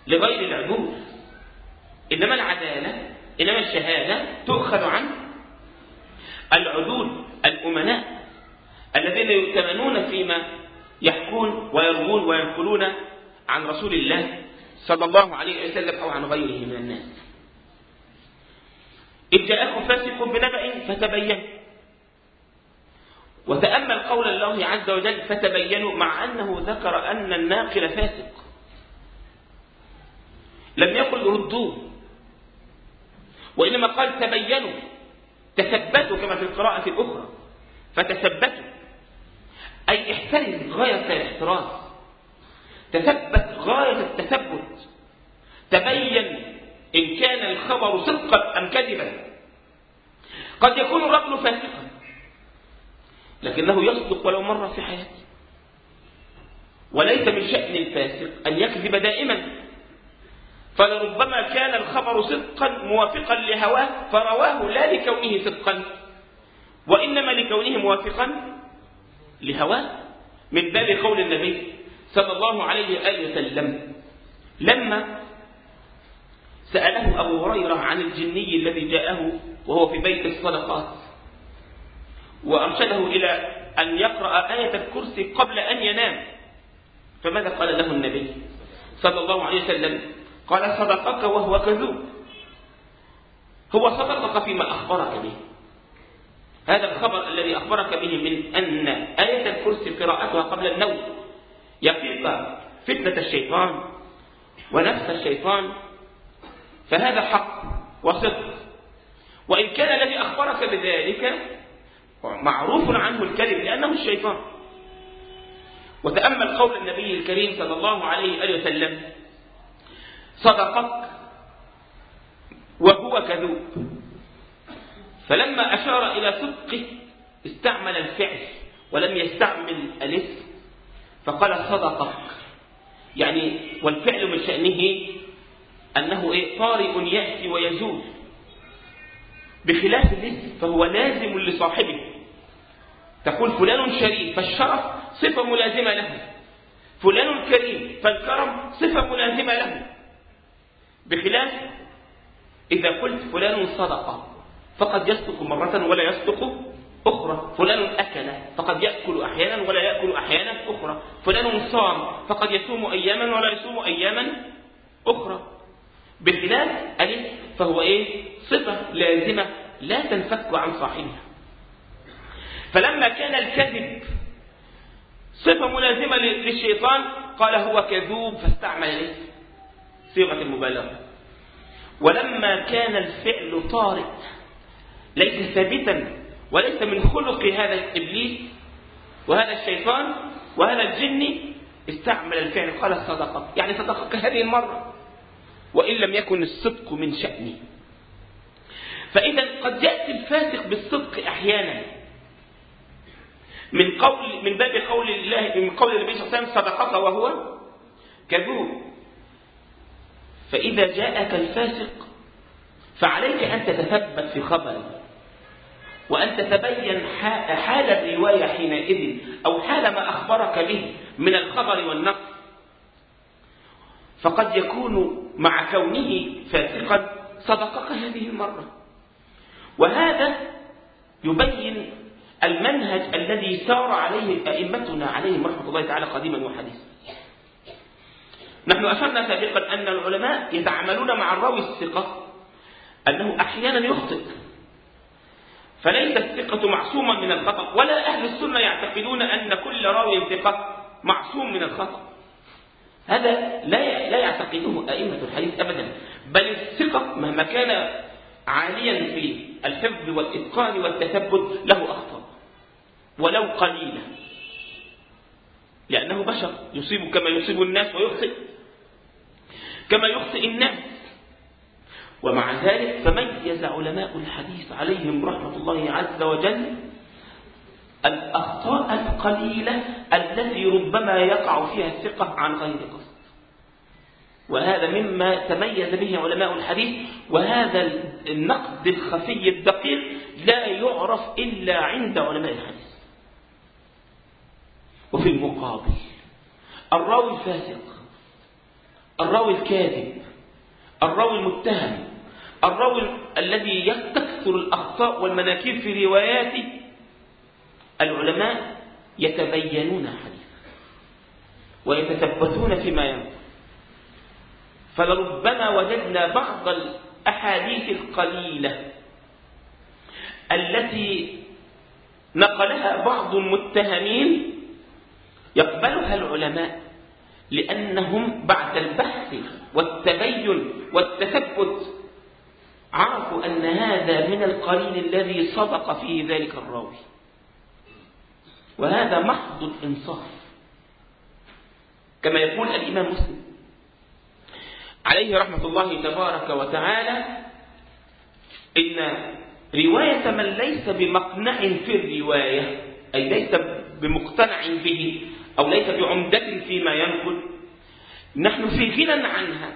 لغير العدول إنما العدالة إنما الشهادة تؤخذ عن العدول الأمناء الذين يؤتمنون فيما يحكون ويروون وينقلون عن رسول الله صلى الله عليه وسلم أو عن غيره من الناس. إذ جاءكم فاسق بنبأ فتبين وتأمل قول الله عز وجل فتبينوا مع أنه ذكر أن الناقل فاسق. لم يقل ردوه. وإنما قال تبينوا. تثبتوا كما في القراءة الأخرى. فتثبتوا. أي احترز غاية الاحتراز تثبت غاية التثبت. تبين إن كان الخبر صدقا أم كذبا. قد يكون الرجل فاسقا. لكنه يصدق ولو مرة في حياته. وليس من شأن الفاسق أن يكذب دائما. فلربما كان الخبر صدقا موافقا لهواه فرواه لا لكونه صدقا وإنما لكونه موافقا لهواه. من باب قول النبي صلى الله عليه وآله وسلم لما سأله أبو هريرة عن الجني الذي جاءه وهو في بيت الصدقات وأرشده إلى أن يقرأ آية الكرسي قبل أن ينام. فماذا قال له النبي صلى الله عليه وسلم؟ قال صدقك وهو كذوب. هو صدقك فيما أخبرك به. هذا الخبر الذي أخبرك به من أن آية الكرسي قراءتها قبل النوم يقيك فتنة الشيطان ونفس الشيطان. فهذا حق وصدق. وإن كان الذي أخبرك بذلك معروف عنه الكذب لأنه الشيطان. وتأمل قول النبي الكريم صلى الله عليه وسلم صدقك وهو كذوب. فلما أشار إلى صدقه استعمل الفعل ولم يستعمل الاسم فقال صدقك. يعني والفعل من شأنه أنه إيه؟ طارئ يأتي ويزول. بخلاف الاسم فهو لازم لصاحبه. تقول فلان شريف فالشرف صفة ملازمة له. فلان كريم فالكرم صفة ملازمة له. بخلاف إذا قلت فلان صدقة فقد يصدق مرة ولا يصدق أخرى. فلان أكل فقد يأكل أحيانا ولا يأكل أحيانا أخرى. فلان صام فقد يصوم أياما ولا يصوم أياما أخرى. بخلاف ألف فهو إيه؟ صفة لازمة لا تنفك عن صاحبها. فلما كان الكذب صفة ملازمة للشيطان قال هو كذوب فاستعمل الاسم صيغة المبالغة ولما كان الفعل طارئ ليس ثابتا وليس من خلق هذا الإبليس وهذا الشيطان وهذا الجن استعمل الفعل. قال صدقك. يعني صدقك هذه المرة. وإن لم يكن الصدق من شأنه فإذا قد يأتي الفاسق بالصدق أحيانا. من قول من باب قول الله من قول النبي صلى الله عليه وسلم صدقك وهو كذوب فإذا جاءك الفاسق فعليك أن تتثبت في خبره وأن تتبين حال الرواية حينئذ أو حال ما أخبرك به من الخبر والنقل فقد يكون مع كونه فاسقا صدقك هذه المرة. وهذا يبين المنهج الذي سار عليه أئمتنا عليهم رحمة الله تعالى قديما وحديثا. نحن أشرنا سابقا أن العلماء يتعاملون مع الراوي الثقة أنه أحيانا يخطئ. فليس الثقة معصوما من الخطأ ولا أهل السنة يعتقدون أن كل راوي ثقة معصوم من الخطأ. هذا لا لا يعتقده أئمة الحديث أبدا. بل الثقة مهما كان عاليا في الحفظ والإتقان والتثبت له أخطاء. ولو قليلة لأنه بشر يصيب كما يصيب الناس ويخطئ. كما يخطئ الناس. ومع ذلك فميز علماء الحديث عليهم رحمة الله عز وجل الأخطاء القليلة التي ربما يقع فيها الثقة عن غير قصد. وهذا مما تميز به علماء الحديث وهذا النقد الخفي الدقيق لا يعرف إلا عند علماء الحديث. وفي المقابل الراوي الفاسق الراوي الكاذب الراوي المتهم الراوي الذي تكثر الأخطاء والمناكير في رواياته العلماء يتبينون حديثا ويتثبتون فيما ينقل. فلربما وجدنا بعض الأحاديث القليلة التي نقلها بعض المتهمين يقبلها العلماء لأنهم بعد البحث والتبين والتثبت عرفوا أن هذا من القليل الذي صدق فيه ذلك الراوي. وهذا محض الإنصاف. كما يقول الإمام مسلم عليه رحمة الله تبارك وتعالى إن رواية من ليس بمقنع في الرواية أي ليس بمقتنع به أو ليس بعمدة فيما ينقل. نحن في غنى عنها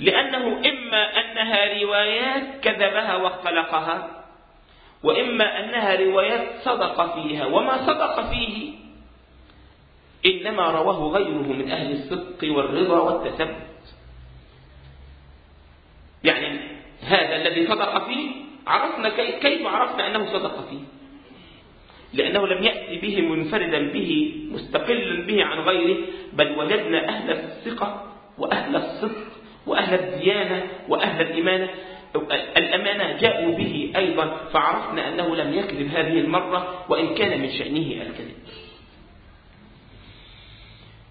لأنه إما أنها روايات كذبها واختلقها وإما أنها روايات صدق فيها. وما صدق فيه إنما رواه غيره من أهل الصدق والرضا والتثبت. يعني هذا الذي صدق فيه عرفنا كيف عرفنا أنه صدق فيه. لأنه لم يأتي به منفردا به مستقلا به عن غيره بل وجدنا أهل الثقة وأهل الصدق وأهل الديانة وأهل الإيمانة الأمانة جاءوا به أيضا فعرفنا أنه لم يكذب هذه المرة وإن كان من شأنه الكذب.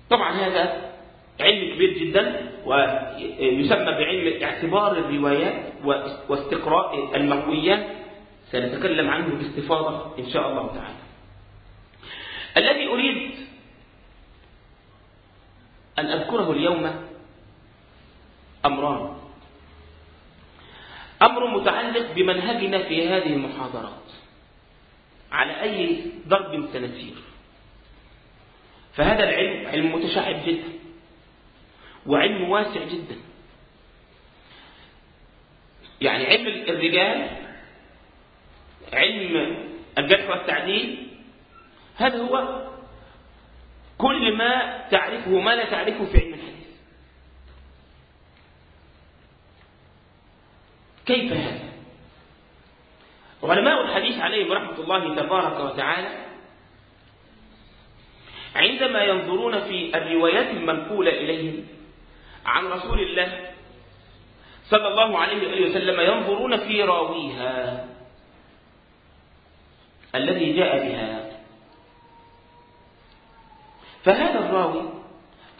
طبعا هذا علم كبير جدا ويسمى بعلم اعتبار الروايات واستقراء المرويات. سنتكلم عنه باستفاضة إن شاء الله تعالى. الذي أريد أن أذكره اليوم أمران. أمر متعلق بمنهجنا في هذه المحاضرات. على أي ضرب سنسير. فهذا العلم علم متشعب جدا. وعلم واسع جدا. يعني علم الرجال علم الجرح والتعديل هذا هو كل ما تعرفه ما لا تعرفه في علم الحديث. كيف هذا؟ علماء الحديث عليهم رحمة الله تبارك وتعالى عندما ينظرون في الروايات المنقولة إليهم عن رسول الله صلى الله عليه وآله وسلم ينظرون في راويها. الذي جاء بها. فهذا الراوي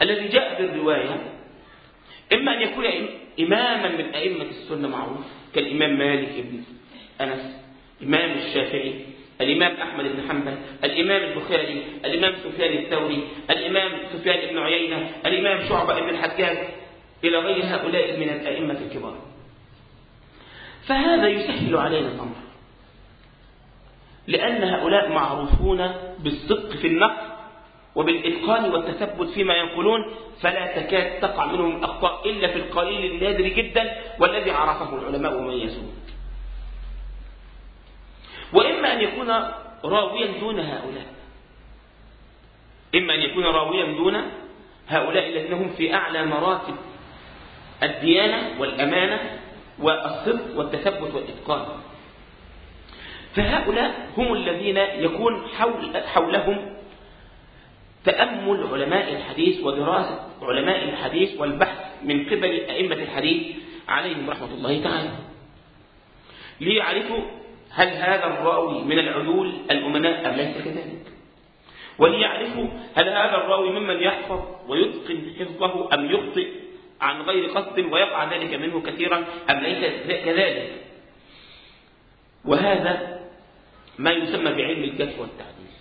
الذي جاء بالرواية إما أن يكون إماما من أئمة السنة معروف كالإمام مالك بن أنس إمام الشافعي الإمام أحمد بن حنبل الإمام البخاري الإمام سفيان الثوري الإمام سفيان بن عيينة الإمام شعبة بن الحجاج إلى غير هؤلاء من الأئمة الكبار. فهذا يسهل علينا الأمر. لأن هؤلاء معروفون بالصدق في النقل وبالإتقان والتثبت فيما ينقلون فلا تكاد تقع منهم الأخطاء إلا في القليل النادر جدا والذي عرفه العلماء وميزوه وإما أن يكون راويا دون هؤلاء. إما أن يكون راويا دون هؤلاء الذين هم في أعلى مراتب الديانة والأمانة والصدق والتثبت والإتقان. فهؤلاء هم الذين يكون حول حولهم تأمل علماء الحديث ودراسة علماء الحديث والبحث من قبل أئمة الحديث عليهم رحمة الله تعالى. ليعرفوا هل هذا الراوي من العدول الأمناء أم ليس كذلك. وليعرفوا هل هذا الراوي ممن يحفظ ويتقن حفظه أم يخطئ عن غير قصد ويقع ذلك منه كثيرا أم ليس كذلك. وهذا ما يسمى بعلم الجرح والتعديل.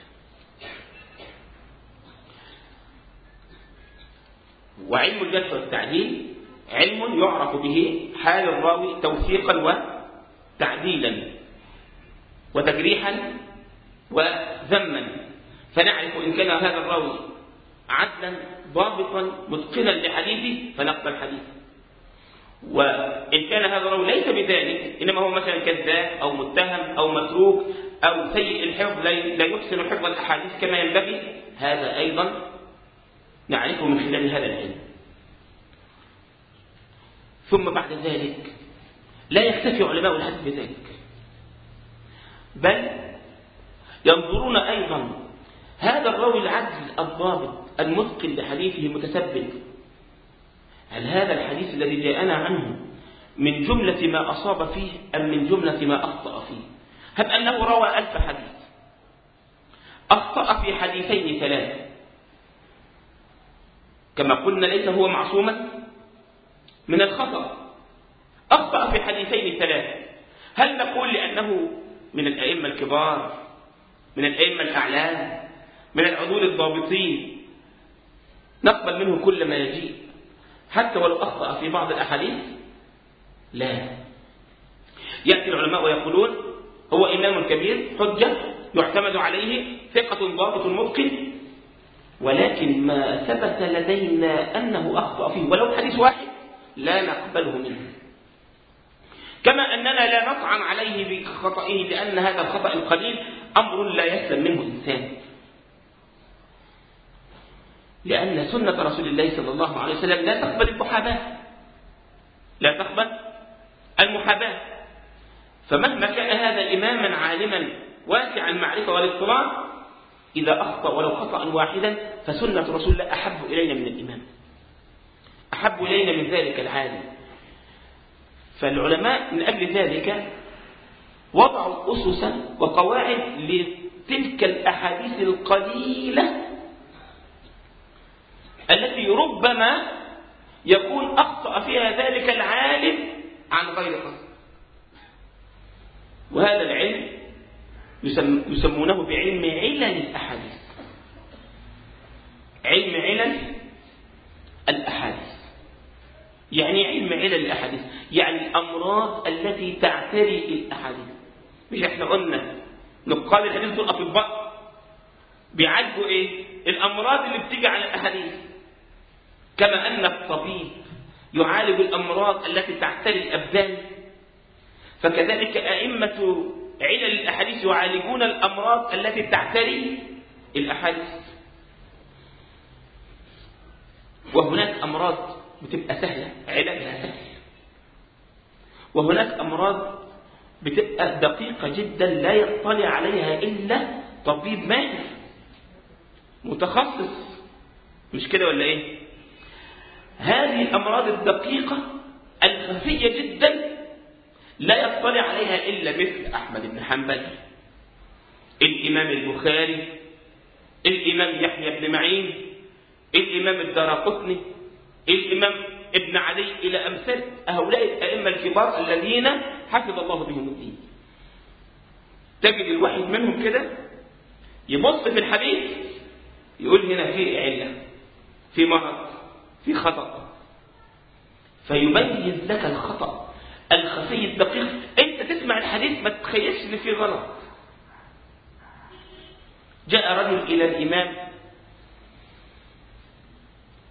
وعلم الجرح والتعديل علم يعرف به حال الراوي توثيقا وتعديلا وتجريحا وذما. فنعرف إن كان هذا الراوي عدلا ضابطا متقنا لحديثه فنقبل حديثه. وإن كان هذا الراوي ليس بذلك إنما هو مثلا كذاب أو متهم أو متروك أو سيء الحفظ لا يحسن حفظ الأحاديث كما ينبغي. هذا أيضا نعرفه من خلال هذا العلم. ثم بعد ذلك لا يكتفي علماء الحديث بذلك. بل ينظرون أيضا هذا الراوي العدل الضابط المتقن لحديثه المتثبت. هل هذا الحديث الذي جاءنا عنه من جملة ما أصاب فيه أم من جملة ما أخطأ فيه؟ هب أنه روى ألف حديث. أخطأ في حديثين ثلاثة. كما قلنا ليس هو معصوما من الخطأ. أخطأ في حديثين ثلاثة. هل نقول لأنه من الأئمة الكبار من الأئمة الأعلام من العدول الضابطين؟ نقبل منه كل ما يجيء. حتى ولو أخطأ في بعض الأحاديث لا. يأتي العلماء ويقولون هو إمام كبير حجة يعتمد عليه ثقة ضابط متقن ولكن ما ثبت لدينا أنه أخطأ فيه ولو حديث واحد لا نقبله منه. كما أننا لا نطعن عليه بخطئه لأن هذا الخطأ القليل أمر لا يسلم منه إنسان لأن سنة رسول الله صلى الله عليه وسلم لا تقبل المحاباة. لا تقبل المحاباة. فمهما كان هذا إماما عالما واسع المعرفة والاطلاع إذا أخطأ ولو خطأ واحدا فسنة رسول الله أحب إلينا من الإمام أحب إلينا من ذلك العالم. فالعلماء من أجل ذلك وضعوا أسسا وقواعد لتلك الأحاديث القليلة التي ربما يكون أخطأ فيها ذلك العالم عن غير قصد وهذا العلم يسمونه بعلم علل الأحاديث علم علل الأحاديث. يعني علم علل الأحاديث يعني الأمراض التي تعتري الأحاديث مش إحنا قلنا نقال الحديث دول أطباء. بيعالجوا إيه؟ الأمراض اللي بتيجي على الأحاديث. كما أن الطبيب يعالج الأمراض التي تعتري الأبدان فكذلك أئمة علل الأحاديث يعالجون الأمراض التي تعتري الأحاديث. وهناك أمراض بتبقى سهلة علاجها سهل. وهناك أمراض بتبقى دقيقة جدا لا يطلع عليها إلا طبيب ماهر متخصص. مش كده ولا إيه؟ هذه الأمراض الدقيقة الخفية جدا لا يطلع عليها إلا مثل أحمد بن حنبل الإمام البخاري الإمام يحيى بن معين الإمام الدارقطني الإمام ابن علي إلى أمثال هؤلاء الأئمة الكبار الذين حفظ الله بهم الدين. تجد الواحد منهم كده؟ يبص في الحديث يقول هنا في علة في مرض في خطأ فيميز لك الخطأ. الخفي الدقيق. أنت تسمع الحديث ما تتخيلش إن فيه غلط. جاء رجل إلى الإمام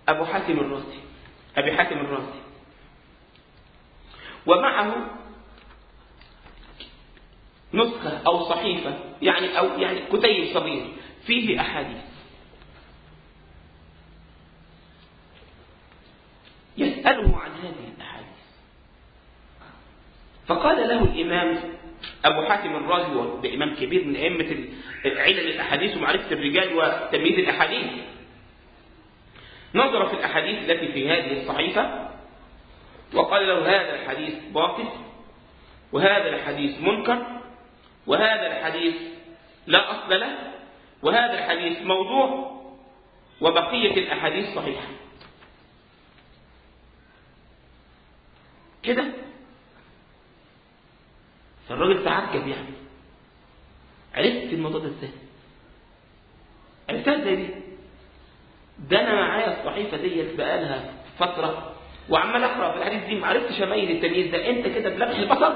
أبو حاتم الرازي أبي حاتم الرازي. ومعه نسخة أو صحيفة يعني أو يعني كتيب صغير فيه أحاديث. يسأله عن فقال له الإمام أبو حاتم الرازي وده إمام كبير من أئمة علل الأحاديث ومعرفة الرجال وتمييز الأحاديث. نظر في الأحاديث التي في هذه الصحيفة وقال له هذا الحديث باطل وهذا الحديث منكر وهذا الحديث لا أصل له وهذا الحديث موضوع وبقية الأحاديث صحيحة. كده؟ فالراجل تعجب يعني. عرفت الموضوع ده إزاي؟ عرفتها إزاي دي؟ ده أنا معايا الصحيفة ديت بقالها فترة وعمال أقرأ في الحديث دي ما عرفتش أميز التمييز ده. أنت كده بلمح البصر.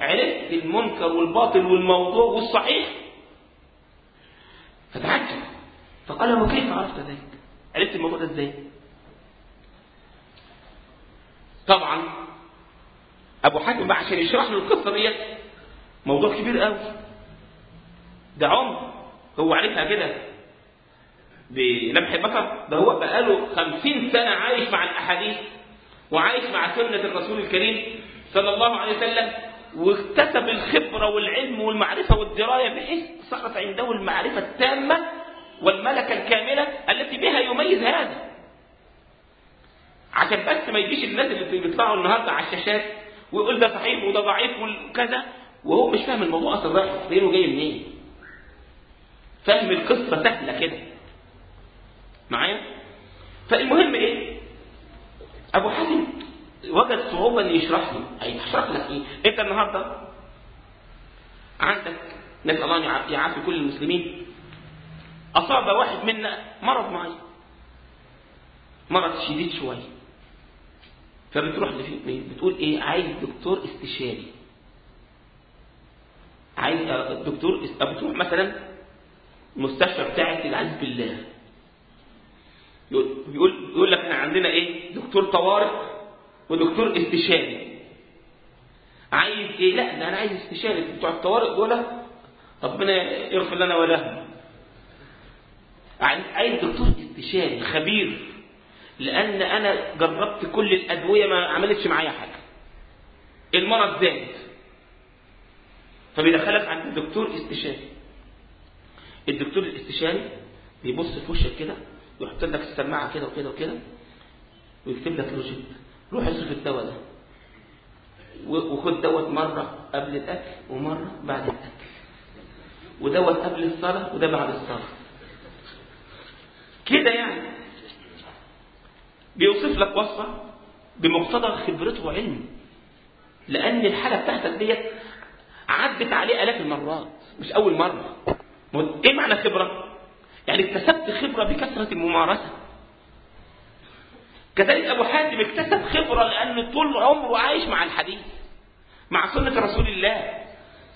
عرفت المنكر والباطل والموضوع والصحيح؟ فتعجب. فقال له كيف عرفت ذلك؟ عرفت الموضوع ده إزاي؟ طبعا أبو حاتم بقى عشان يشرح له القصة ديت. موضوع كبير قوي ده عمر. هو عارفها كده. بلمح البصر. ده هو بقاله خمسين سنة عايش مع الأحاديث وعايش مع سنة الرسول الكريم صلى الله عليه وسلم واكتسب الخبرة والعلم والمعرفة والدراية بحيث صارت عنده المعرفة التامة والملكة الكاملة التي بها يميز هذا. عشان بس ما يجيش الناس اللي بيطلعوا النهارده على الشاشات. ويقول ده صحيح وده ضعيف وكذا وهو مش فاهم الموضوع أصلا رايح فين وجاي منين. فاهم القصة سهلة كده. معايا؟ فالمهم إيه؟ أبو حاتم وجد صعوبة ان يشرح لي هيشرح لك إيه؟ أنت النهارده عندك نسأل الله يعافي كل المسلمين. أصاب واحد منا مرض معين. مرض شديد شوية. فبتروح بتقول إيه؟ عايز دكتور استشاري. عايز الدكتور بتروح مثلا المستشفى بتاعت العز بالله. يقول يقول لك إحنا عندنا إيه؟ دكتور طوارئ ودكتور استشاري. عايز إيه؟ لا ده أنا عايز استشاري. بتوع الطوارئ دول ربنا يغفر لنا ولهم. عايز دكتور استشاري خبير. لأن أنا جربت كل الأدوية ما عملتش معايا حاجة. المرض زاد. فبيدخلك عند الدكتور استشاري. الدكتور الاستشاري بيبص في وشك كده ويحط لك السماعه كده وكده وكده ويكتب لك روجيت روح اصرف الدواء ده. وخد دوت مرة قبل الأكل ومرة بعد الأكل. ودوت قبل الصلاة وده بعد الصلاة. كده يعني. بيوصف لك وصفة بمقتضى خبرته وعلمه. لأن الحالة بتاعتك ديت عدت عليه آلاف المرات مش أول مرة. إيه معنى خبرة؟ يعني اكتسبت خبرة بكثرة الممارسة. كذلك أبو حاتم اكتسب خبرة لأنه طول عمره عايش مع الحديث مع سنة رسول الله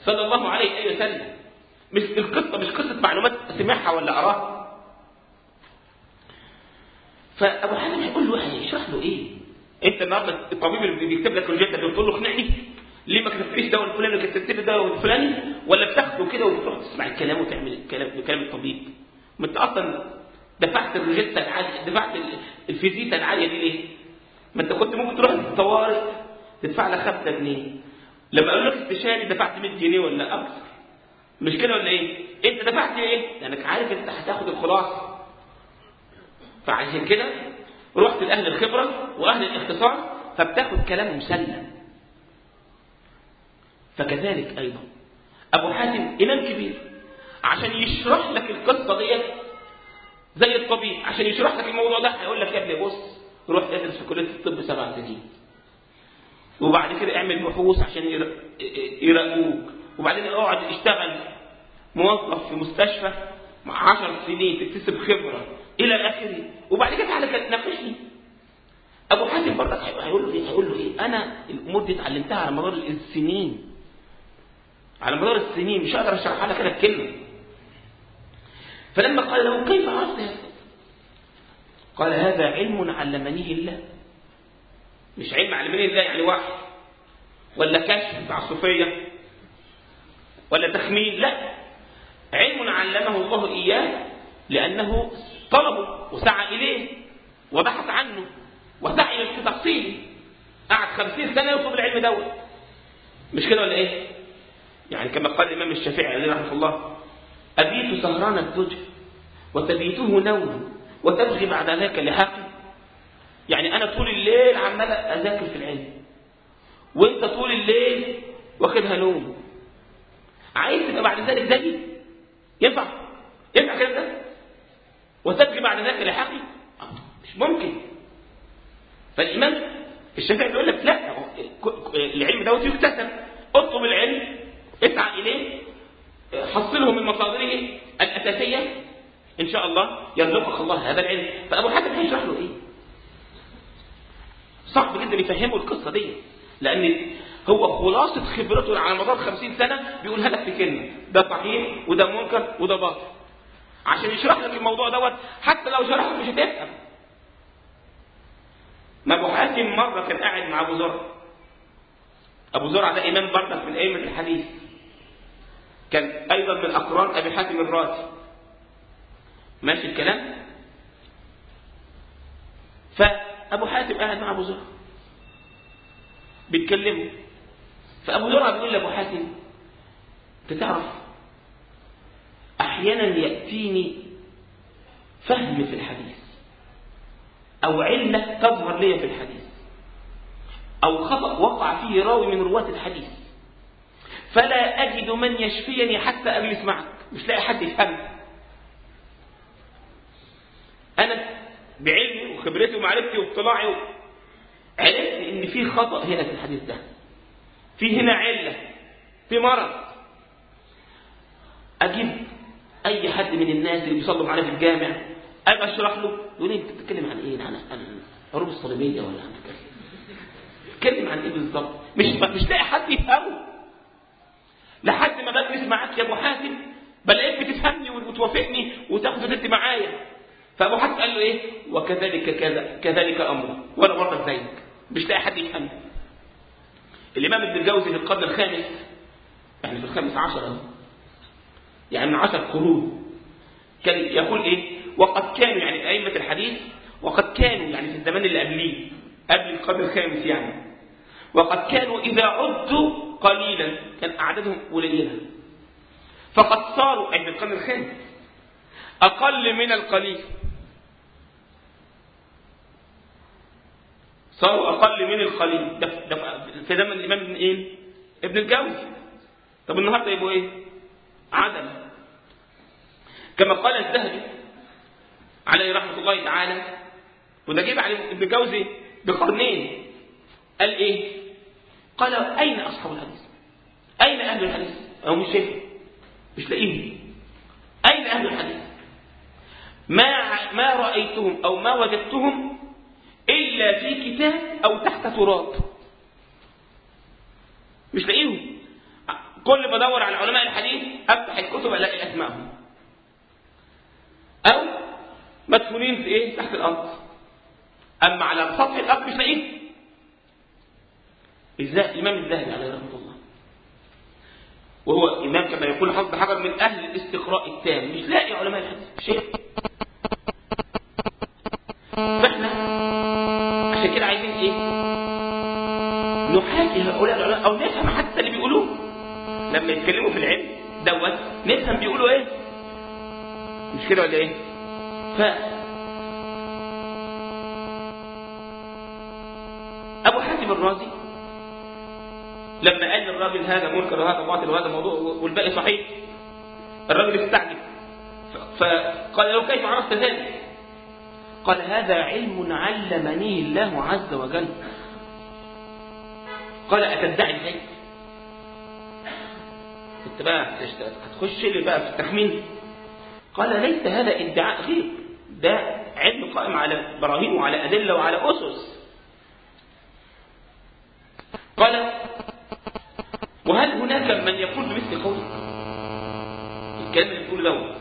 صلى الله عليه وسلم. مش القصة مش قصة معلومات سمعها ولا أراها. فأبو حاتم هيقول له هيشرح له إيه؟ أنت النهارده الطبيب اللي بيكتب لك الروجيتا بتقول له اقنعني ليه ما كتبتليش دواء الفلاني وكتبت لي الدواء الفلاني ولا بتاخده كده وبتروح تسمع الكلام وتعمل الكلام كلام الطبيب ما أنت أصلا دفعت الروجيتا العالية دفعت الفيزيتا العالية دي ليه؟ ما أنت كنت ممكن تروح الطوارئ تدفع لك 5 جنيه لما قالوا لك استشاري دفعت 100 جنيه ولا أكثر مش كده ولا إيه؟ أنت دفعت إيه؟ لأنك عارف أنت هتاخد الخلاصه فعشان كده؟ رحت لأهل الخبرة وأهل الاختصار فبتاخد كلام مسلم. فكذلك أيضا أبو حاتم إمام كبير عشان يشرح لك القصة ديت زي الطبيب عشان يشرح لك الموضوع ده هيقول لك يا ابني بص روح ادرس في كلية الطب سبع سنين. وبعد كده اعمل بحوث عشان يراقبوك وبعدين اقعد اشتغل موظف في مستشفى مع 10 سنين تكتسب خبرة. إلى اخره وبعد كده تعالى ناقشني. أبو حاتم برضك هيقول له إيه؟ هيقول له إيه؟ أنا الأمور دي اتعلمتها على مدار السنين. على مدار السنين. مش هقدر أشرحها لك أنا بكلمة. فلما قال له كيف عرفت هذا؟ قال هذا علم علمنيه الله. مش علم علمنيه الله يعني وحي. ولا كشف بتاع الصوفيه ولا تخمين. لا. علم علمه الله إياه لأنه طلبه وسعى إليه وبحث عنه وسعي في تحصيله قعد خمسين سنة يطلب العلم دوت. مش كده ولا إيه؟ يعني كما قال الإمام الشافعي عليه رحمة الله أبيت سهران الدجى وتبيته نوم وتبغي بعد ذاك لحقي. يعني أنا طول الليل عمال أذاكر في العلم وأنت طول الليل واخدها نوم. عايز تبقى بعد ذلك زيي؟ ينفع؟ ينفع الكلام ده وتبغي بعد ذاك لحقي مش ممكن. فالإمام الشافعي بيقول لك لا العلم دوت يكتسب. اطلب العلم اسعى إليه حصله من مصادره الأساسية. إن شاء الله يرزقك الله هذا العلم. فأبو حاتم هيشرح له إيه؟ صعب جدا يفهمه القصة دي لأن هو خلاصة خبرته على مدار خمسين سنة بيقولها لك في كلمة ده صحيح وده منكر وده باطل. عشان يشرح لك الموضوع دوت حتى لو شرح مش هتفهم. ما ابو حاتم مرة كان قاعد مع أبو زرع. أبو زرع ده إمام برضك من ائمة الحديث. كان أيضا من أقران أبي حاتم الرازي. ماشي الكلام؟ فأبو حاتم قاعد مع أبو زرع. بيتكلموا. فأبو زرع بيقول لأبو حاتم أنت تعرف أحيانا يأتيني فهم في الحديث أو علة تظهر لي في الحديث أو خطأ وقع فيه راوي من رواة الحديث. فلا أجد من يشفيني حتى أجلس معك مش لاقي حد يفهمني. أنا بعلمي وخبرتي ومعرفتي واطلاعي عرفت إن في خطأ هنا في الحديث ده. في هنا علة في مرض. أجيب أي حد من الناس اللي بيصلوا معانا في الجامع أبقى أشرح له؟ يقول لي أنت بتتكلم عن إيه؟ عن عن الحروب الصليبية ولا عن بتتكلم؟ عن إيه بالظبط؟ مش مش لاقي حد يفهمه. لحد ما بدرس معاك يا أبو حاتم بلاقيك بتفهمني وتوافقني وتاخد وتدي معايا. فأبو حاتم قال له إيه؟ وكذلك كذا كذلك أمره وأنا برضه زيك. مش لاقي حد يفهمني. الإمام ابن الجوزي في القرن الخامس يعني في الخامس عشر يعني من عشر قرون. كان يقول إيه؟ وقد كانوا يعني أئمة الحديث وقد كانوا يعني في الزمان اللي قبليه قبل القرن الخامس يعني. وقد كانوا إذا عدوا قليلا كان أعدادهم قليلة. فقد صاروا في القرن الخامس أقل من القليل. صاروا أقل من القليل. ده في زمن الإمام ابن إيه؟ ابن الجوزي. طب النهارده يبقوا إيه؟ عدم كما قال الذهبي عليه رحمة الله تعالى وده جيب عليه ابن الجوزي بقرنين قال إيه؟ قال أين أصحاب الحديث؟ أين أهل الحديث؟ أو مش شايف مش لاقيهم أين أهل الحديث؟ ما ما رأيتهم أو ما وجدتهم إلا في كتاب أو تحت تراب مش لاقيهم كل ما ادور على علماء الحديث أفتح الكتب ألاقي اسمائهم أو مدفونين في إيه؟ تحت الأرض. أما على سطح الأرض مش لاقيهم إزاي الامام الذهبي عليه رحمة الله. وهو إمام كما يقول حفظ حجر من أهل الاستقراء التام. مش لاقي علماء الحديث. شيء فإحنا عشان كده عايزين إيه؟ نحاكي هؤلاء العلماء أو نفهم حتى لما يتكلموا في العلم دوت نفهم بيقولوا إيه؟ مش كده ولا إيه؟ ف أبو حاتم الرازي لما قال للراجل هذا منكر وهذا باطل وهذا موضوع والباقي صحيح الراجل استعجب فقال له كيف عرفت ذلك؟ قال هذا علم علمني الله عز وجل. قال أتدعي الغيب انت بقى هتخش لي بقى في التخمين قال ليس هذا ادعاء غيب ده علم قائم على براهين وعلى أدلة وعلى أسس. قال وهل هناك من يقول بمثل قولك الكلام اللي بتقول له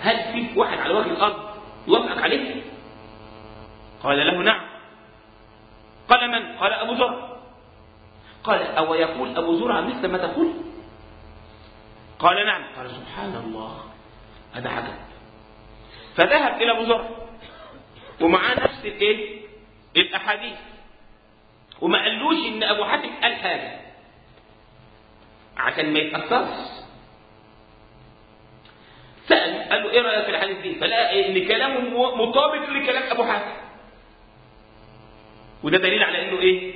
هل في واحد على وجه الأرض يوافقك عليه؟ قال له نعم. قال من؟ قال أبو زرع قال أو يقول أبو زرع مثل ما تقول؟ قال نعم. قال سبحان الله هذا عجب فذهب إلى أبو زرع ومعاه نفس الإيه؟ الأحاديث. وما قالوش إن أبو حاتم قال حاجة. عشان ما يتأثرش. سأل قال له إيه رأيك في الحديث دي؟ فلقى إن كلامه مطابق لكلام أبو حاتم. وده دليل على إنه إيه؟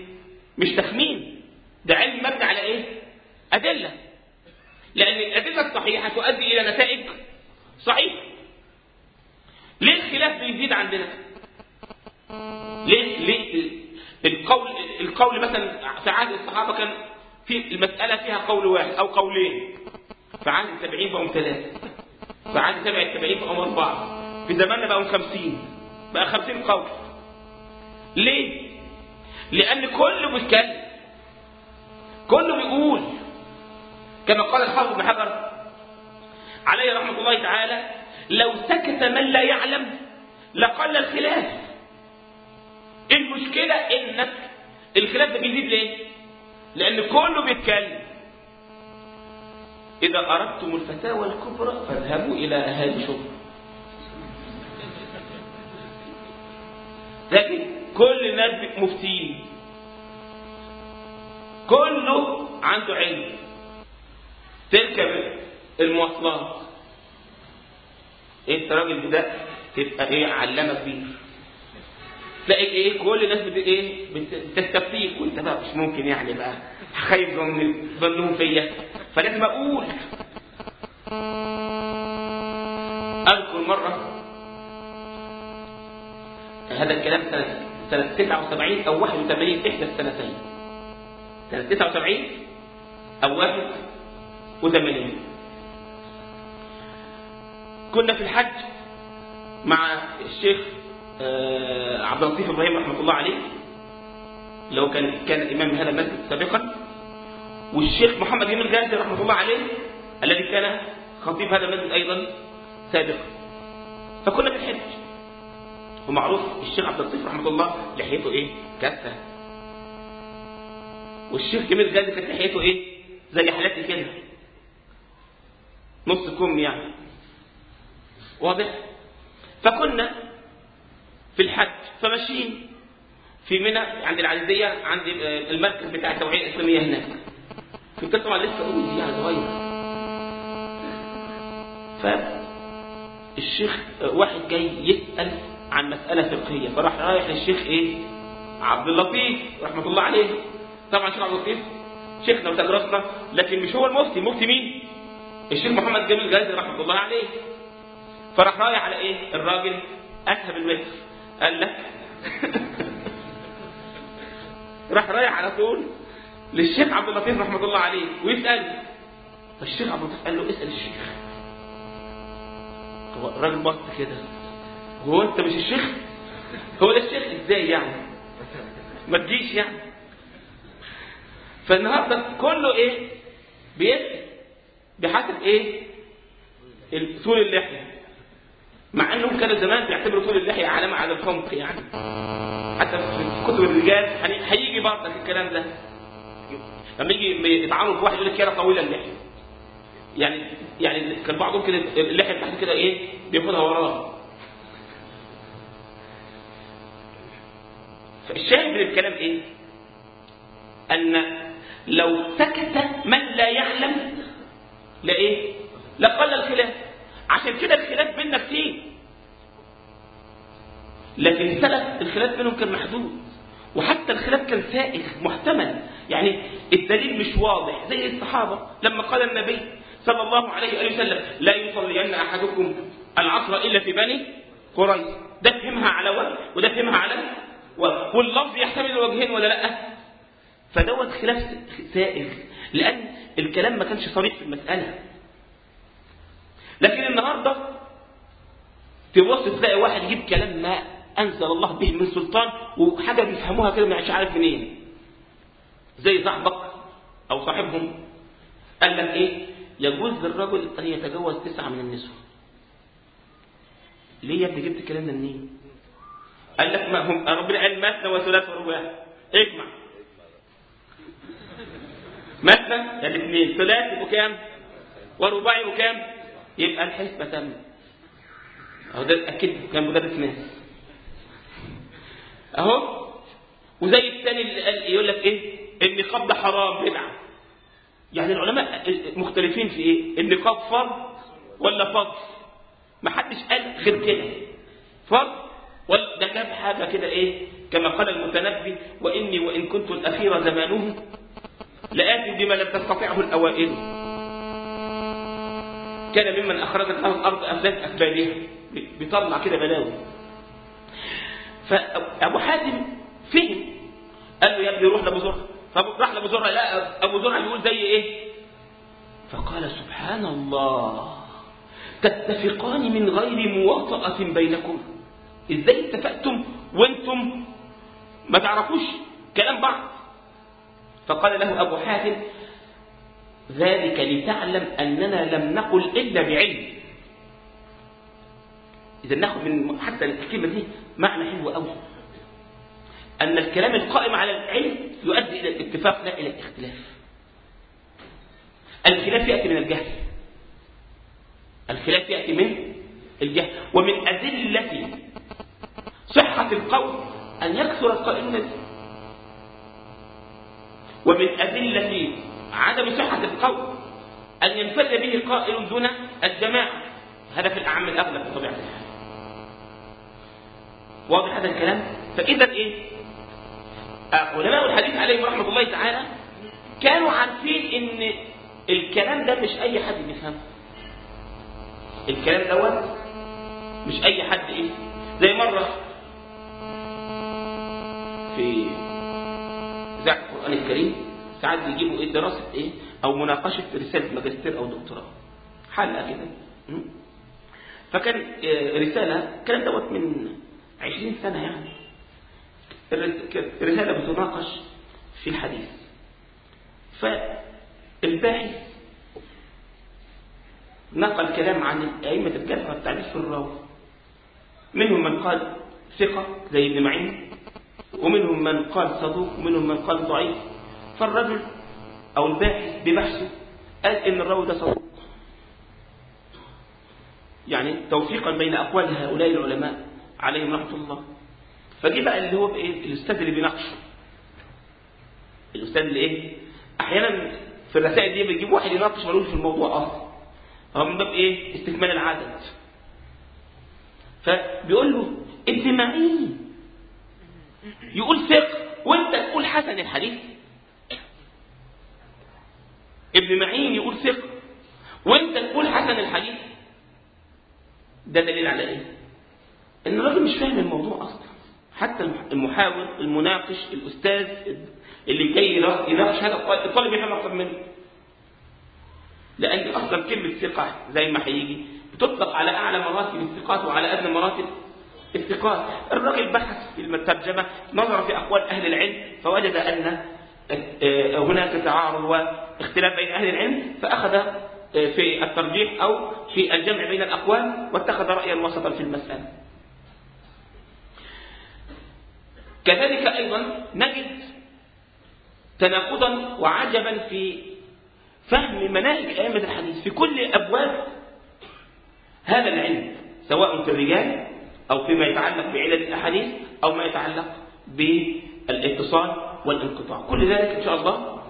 مش تخمين. ده علم مبني على إيه؟ أدلة. لأن الأدلة الصحيحة تؤدي إلى نتائج صحيحة. ليه الخلاف بيزيد عندنا؟ ليه؟ ليه؟ القول القول مثلا في عهد الصحابة كان في المسألة فيها قول واحد أو قولين. في عهد التابعين بقوا ثلاثة. في عهد تابع التابعين بقوا أربعة. في زماننا بقوا خمسين. بقى خمسين قول. ليه؟ لأن كله بيتكلم كله بيقول كما قال الحافظ بن حجر عليه رحمة الله تعالى لو سكت من لا يعلم لقل الخلاف. المشكلة إنك الخلاف ده بيزيد ليه؟ لأن كله بيتكلم. إذا أردتم الفتاوى الكبرى فاذهبوا إلى أهالي شبرا لكن كل الناس مفتين كله عنده علم. تركب المواصلات أنت راجل بدأ تبقى إيه علامة كبير تلاقي إيه كل الناس بت إيه بتستفتيك وانت بقى مش ممكن يعني بقى. خايف ظنهم فيا. فلازم أقول. أذكر مرة. هذا الكلام سنة سنة 79 أو 81 إحدى السنتين. سنة 79 أو 81 كنا في الحج مع الشيخ آه، عبد اللطيف إبراهيم رحمة الله عليه. هو كان كان امام هذا المسجد سابقا. والشيخ محمد بن الغازي رحمة الله عليه الذي كان خطيب هذا المسجد أيضا سابقا. فكنا في الحج. ومعروف الشيخ عبد اللطيف رحمة الله لحيته إيه؟ كاسه والشيخ جميل الغازي كانت لحيته إيه؟ زي حالاتي كده نص كم يعني واضح؟ فكنا في الحج فماشيين في منى عند العزيزية عند المركز بتاع التوعية الإسلامية هناك كنت طبعا لسه أقول يعني صغير فالشيخ واحد جاي يسأل عن مسألة فقهية فراح رايح للشيخ إيه؟ عبد اللطيف رحمة الله عليه طبعا الشيخ عبد اللطيف شيخنا وتدرسنا لكن مش هو المفتي المفتي مين؟ الشيخ محمد جميل غازي رحمة الله عليه فراح رايح على إيه؟ الراجل أسهب المتر قال لك راح رايح على طول للشيخ عبد اللطيف رحمة الله عليه ويسأل. فالشيخ عبد اللطيف قال له اسأل الشيخ. هو الراجل بص كده هو أنت مش الشيخ؟ هو ده الشيخ؟ إزاي يعني؟ ما تجيش يعني. فالنهاردة كله إيه؟ بيسأل. بحسب إيه؟ طول اللحية. مع انهم كانوا زمان بيعتبروا طول اللحية علامة على الخمق يعني. حتى في كتب الرجال هيجي برضك الكلام ده. لما يجي يتعاملوا بواحد يقول لك كده طويله اللحية. يعني يعني كان بعضهم كده اللحية بتاعته كده إيه؟ بياخدها وراه. فالشاهد من الكلام إيه؟ ان لو سكت من لا يعلم لإيه؟ لقل الخلاف. عشان كده الخلاف بيننا كتير. لكن السلف الخلاف بينهم كان محدود. وحتى الخلاف كان سائغ محتمل. يعني الدليل مش واضح. زي الصحابة لما قال النبي صلى الله عليه وسلم لا يصلين أحدكم العصر إلا في بني قريظ ده فهمها على وجه وده فهمها على وجه. واللفظ يحتمل الوجهين ولا لأ؟ فدوت خلاف سائغ. لأن الكلام ما كانش صريح في المسألة. لكن النهارده تبص تلاقي واحد يجيب كلام ما أنزل الله به من سلطان وحاجة بيفهموها كده مش عارف منين. زي صاحبك أو صاحبهم قال لك إيه؟ يجوز للرجل أن يتجوز تسعة من النسوه ليه يا ابني جبت الكلام ده منين؟ قال لك ما هم ربنا قال مثنى وثلاث ورباع. اجمع. مثنى يعني اثنين ثلاث يبقوا كام ورباع يبقوا كام يبقى الحسبة تم. أهو ده أكيد كان مدرس ناس. أهو. وزي الثاني اللي قال يقول لك إيه؟ النقاب ده حرام بدعة. يعني العلماء مختلفين في إيه؟ النقاب فرض ولا فضل. ما حدش قال غير كده. فرض ولا ده جاب حاجة كده إيه؟ كما قال المتنبي وإني وإن كنت الأخير زمانه لآت بما لم تستطعه الأوائل. كان ممن اخرجت له الأرض افلاس اكبادها بيطلع كده بلاوي. فأبو حاتم فهم. قال له يا ابني روح لأبو زرعه فراح لأبو زرعه لا أبو زرعه بيقول زي إيه؟ فقال سبحان الله تتفقان من غير مواطأة بينكم. إزاي اتفقتم وأنتم ما تعرفوش كلام بعض؟ فقال له أبو حاتم ذلك لتعلم أننا لم نقل إلا بعلم. إذا ناخذ من حتى الكلمة دي معنى حلو قوي أن الكلام القائم على العلم يؤدي إلى الاتفاق لا إلى الاختلاف. الخلاف يأتي من الجهل. الخلاف يأتي من الجهل. ومن أدلة صحة القول أن يكثر القائلون ومن أدلة عدم صحة القول أن ينفرد به قائل دون الجماعة. هذا في الأعم الأغلب بطبيعة الحال. واضح هذا الكلام؟ فإذا إيه؟ علماء الحديث عليهم رحمة الله تعالى كانوا عارفين إن الكلام ده مش أي حد بيفهمه. الكلام دوت مش أي حد إيه؟ زي مرة في القرآن الكريم ساعات بيجيبوا إيه دراسة إيه؟ أو مناقشة رسالة ماجستير أو دكتوراه. حلقة كده? فكان آه، رسالة الكلام دوت من عشرين سنة يعني. الرس- كانت رسالة بتناقش في الحديث. فالباحث نقل كلام عن أئمة الجرح والتعديل في الراوي. منهم من قال ثقة زي ابن معين. ومنهم من قال صدوق ومنهم من قال ضعيف. فالرجل أو الباحث ببحثه قال إن الراوي ده صدوق. يعني توفيقا بين أقوال هؤلاء العلماء عليهم رحمة الله. فجي بقى اللي هو بإيه الأستاذ اللي بيناقشه. الأستاذ اللي إيه؟ أحيانا في الرسائل دي بيجيب واحد يناقش ملوش في الموضوع أصلا. هو من باب إيه؟ استكمال العدد فبيقول له ابن معين. يقول ثقة وانت تقول حسن الحديث. ابن معين يقول ثقة وانت تقول حسن الحديث. ده دليل على إيه؟ إن الراجل مش فاهم الموضوع أصلا. حتى المحاور المناقش الأستاذ اللي جاي يناقش هذا الطالب يفهم أكتر منه. لأن أصلا كلمة ثقة زي ما هيجي بتطلق على أعلى مراتب الثقات وعلى أدنى مراتب. الثقات الراجل بحث في الترجمه نظر في أقوال أهل العلم فوجد أن هناك تعارض واختلاف بين أهل العلم فأخذ في الترجيح أو في الجمع بين الأقوال واتخذ رأيا وسطا في المسألة. كذلك أيضا نجد تناقضا وعجبا في فهم مناهج أئمة الحديث في كل أبواب هذا العلم سواء في الرجال أو فيما يتعلق بعلل الأحاديث أو ما يتعلق بالاتصال والانقطاع. كل ذلك إن شاء الله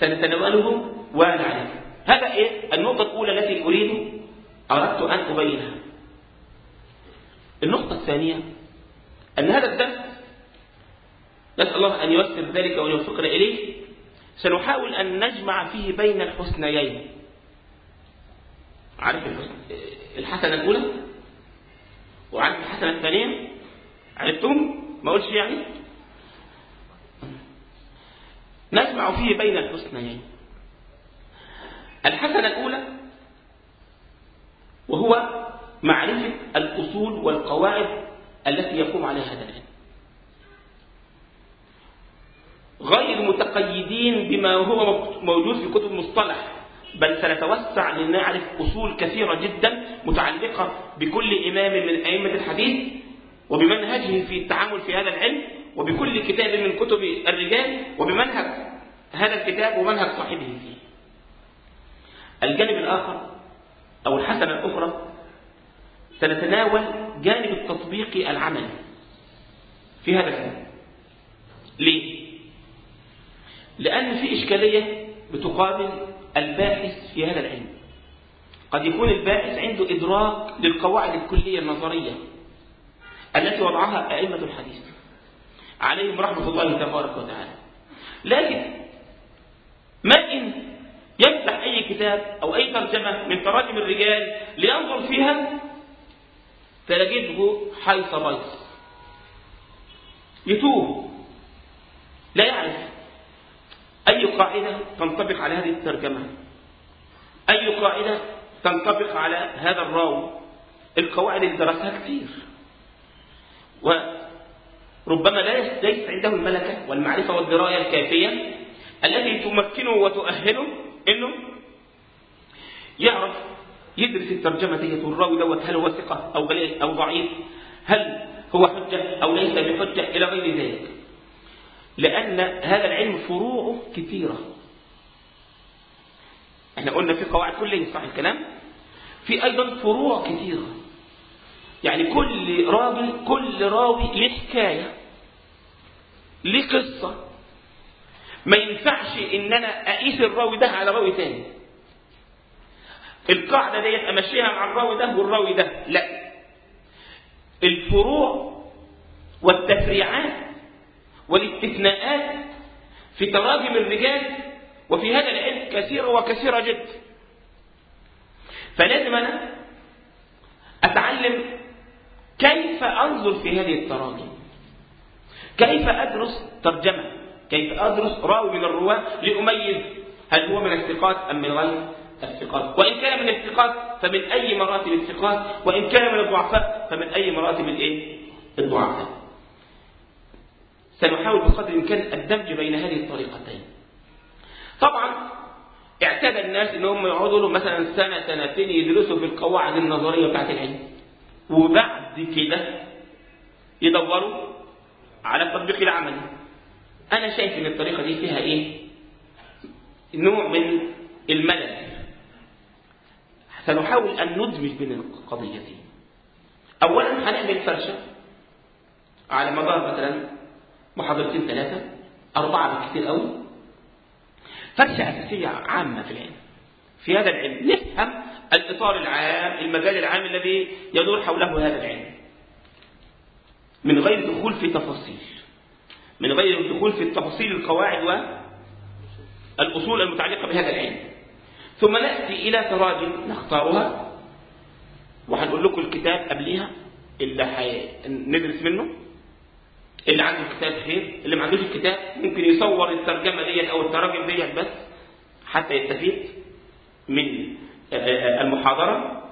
سنتناوله ونعرفه هذا إيه؟ النقطة الأولى التي أريد أردت أن أبينها. النقطة الثانية أن هذا الدرس نسأل الله أن ييسر ذلك وان يوفقنا إليه. سنحاول أن نجمع فيه بين الحسنيين. عارف الحسنة الأولى؟ وعارف الحسنه الثانية. عرفتم؟ ما قلتش يعني؟ نجمع فيه بين الحسنيين. الحسنة الأولى وهو معرفة الأصول والقواعد التي يقوم عليها هذا العلم. غير متقيدين بما هو موجود في كتب المصطلح. بل سنتوسع لنعرف أصول كثيرة جدا متعلقة بكل إمام من أئمة الحديث وبمنهجه في التعامل في هذا العلم وبكل كتاب من كتب الرجال وبمنهج هذا الكتاب ومنهج صاحبه فيه الجانب الآخر أو الحسنة الأخرى سنتناول جانب التطبيق العملي في هذا العلم ليه؟ لأن في إشكالية بتقابل الباحث في هذا العلم. قد يكون الباحث عنده إدراك للقواعد الكلية النظرية التي وضعها أئمة الحديث عليهم رحمة الله تبارك وتعالى. لكن ما إن يفتح أي كتاب أو أي ترجمة من تراجم الرجال لينظر فيها تجده حيث بيص يتوه لا يعرف. أي قاعدة تنطبق على هذه الترجمة؟ أي قاعدة تنطبق على هذا الراوي القواعد اللي درسها كثير. وربما لا ليس عنده الملكة والمعرفة والدراية الكافية التي تمكنه وتؤهله إنه يعرف يدرس الترجمة ديت والراوي دوت. هل هو ثقة أو أو ضعيف؟ هل هو حجة أو ليس بحجة؟ إلى غير ذلك. لأن هذا العلم فروعه كثيرة. إحنا قلنا في قواعد كلية صح الكلام؟ في أيضا فروع كثيرة. يعني كل راوي كل راوي له حكاية له قصة. ما ينفعش ان أنا أقيس الراوي ده على راوي تاني. القاعدة ديت أمشيها مع الراوي ده والراوي ده لا. الفروع والتفريعات والاستثناءات في تراجم الرجال وفي هذا العلم كثيرة وكثيرة جدا فلازم أنا أتعلم كيف أنظر في هذه التراجم. كيف أدرس ترجمة؟ كيف أدرس راوي من الرواة لأميز هل هو من الثقات أم من غير الثقات؟ وإن كان من الثقات فمن أي مراتب الثقات؟ وإن كان من الضعفاء فمن أي مراتب الإيه؟ الضعفاء. سنحاول بقدر الإمكان الدمج بين هذه الطريقتين. طبعا اعتاد الناس إن هم يقعدوا له مثلا سنة سنتين يدرسوا في القواعد النظرية بتاعت العلم. وبعد كده يدوروا على التطبيق العملي أنا شايف إن الطريقة دي فيها إيه؟ نوع من الملل. سنحاول أن ندمج بين القضيتين. اولا هنعمل فرشة على مدار مثلا محاضرتين ثلاثة أربعة بالكثير قوي. فرشة أساسية عامة في العلم. في هذا العلم نفهم الإطار العام المجال العام الذي يدور حوله هذا العلم. من غير دخول في تفاصيل. من غير الدخول في التفاصيل القواعد والأصول المتعلقة بهذا العلم. ثم نأتي إلى تراجم نختارها. وهنقول لكم الكتاب قبليها اللي ندرس منه. اللي عنده الكتاب خير اللي ما عندوش الكتاب ممكن يصور الترجمة ديت أو التراجم ديت بس حتى يستفيد من المحاضرة.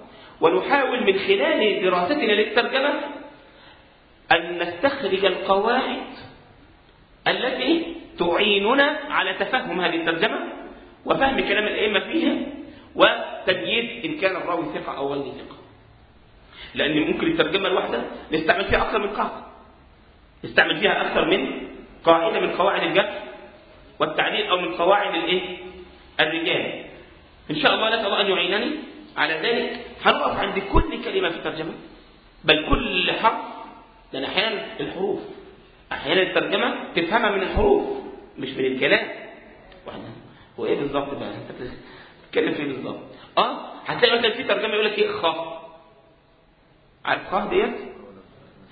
ونحاول من خلال دراستنا للترجمة أن نستخرج القواعد التي تعيننا على تفهم هذه الترجمة وفهم كلام الأئمة فيها وتمييز إن كان الراوي ثقة أو غير ثقة. لأن ممكن الترجمة الواحدة نستعمل فيها أكثر من قاعدة. نستعمل فيها أكثر من قاعدة من قواعد الجرح والتعديل أو من قواعد الإيه؟ الرجال. إن شاء الله نسأل الله أن يعينني على ذلك. هنقف عند كل كلمة في الترجمة؟ بل كل حرف. لأن أحيانا الحروف أحيانا الترجمة تفهمها من الحروف مش من الكلام. هو إيه بالظبط بقى؟ أنت بتتكلم فيه بالظبط أه هتلاقي مثلا في ترجمة يقول لك إيه؟ خ. عارف خ ديت؟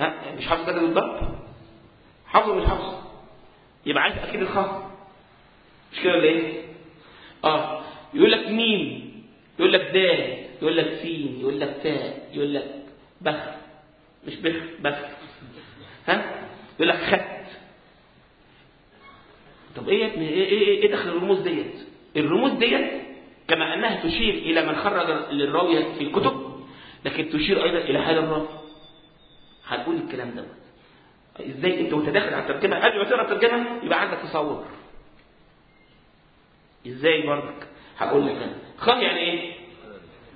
ها؟ مش حافظ ده بالضبط؟ حافظه مش حافظه يبقى عارف أكيد الخ مش كده ولا إيه؟ أه. يقول لك ميم يقول لك دال يقول لك سين يقول لك تاء يقول لك بخ. مش بخ بخ. ها؟ يقول لك خت. طب إيه إيه إيه, إيه دخل الرموز ديت؟ الرموز ديت كما أنها تشير إلى من خرج للراوي في الكتب لكن تشير أيضا إلى حال الراوي. هنقول الكلام دوت. إزاي أنت وأنت داخل على الترجمة؟ قبل ما تقرأ الترجمة يبقى عندك تصور. إزاي برضك؟ هقول لك أنا. خ يعني إيه؟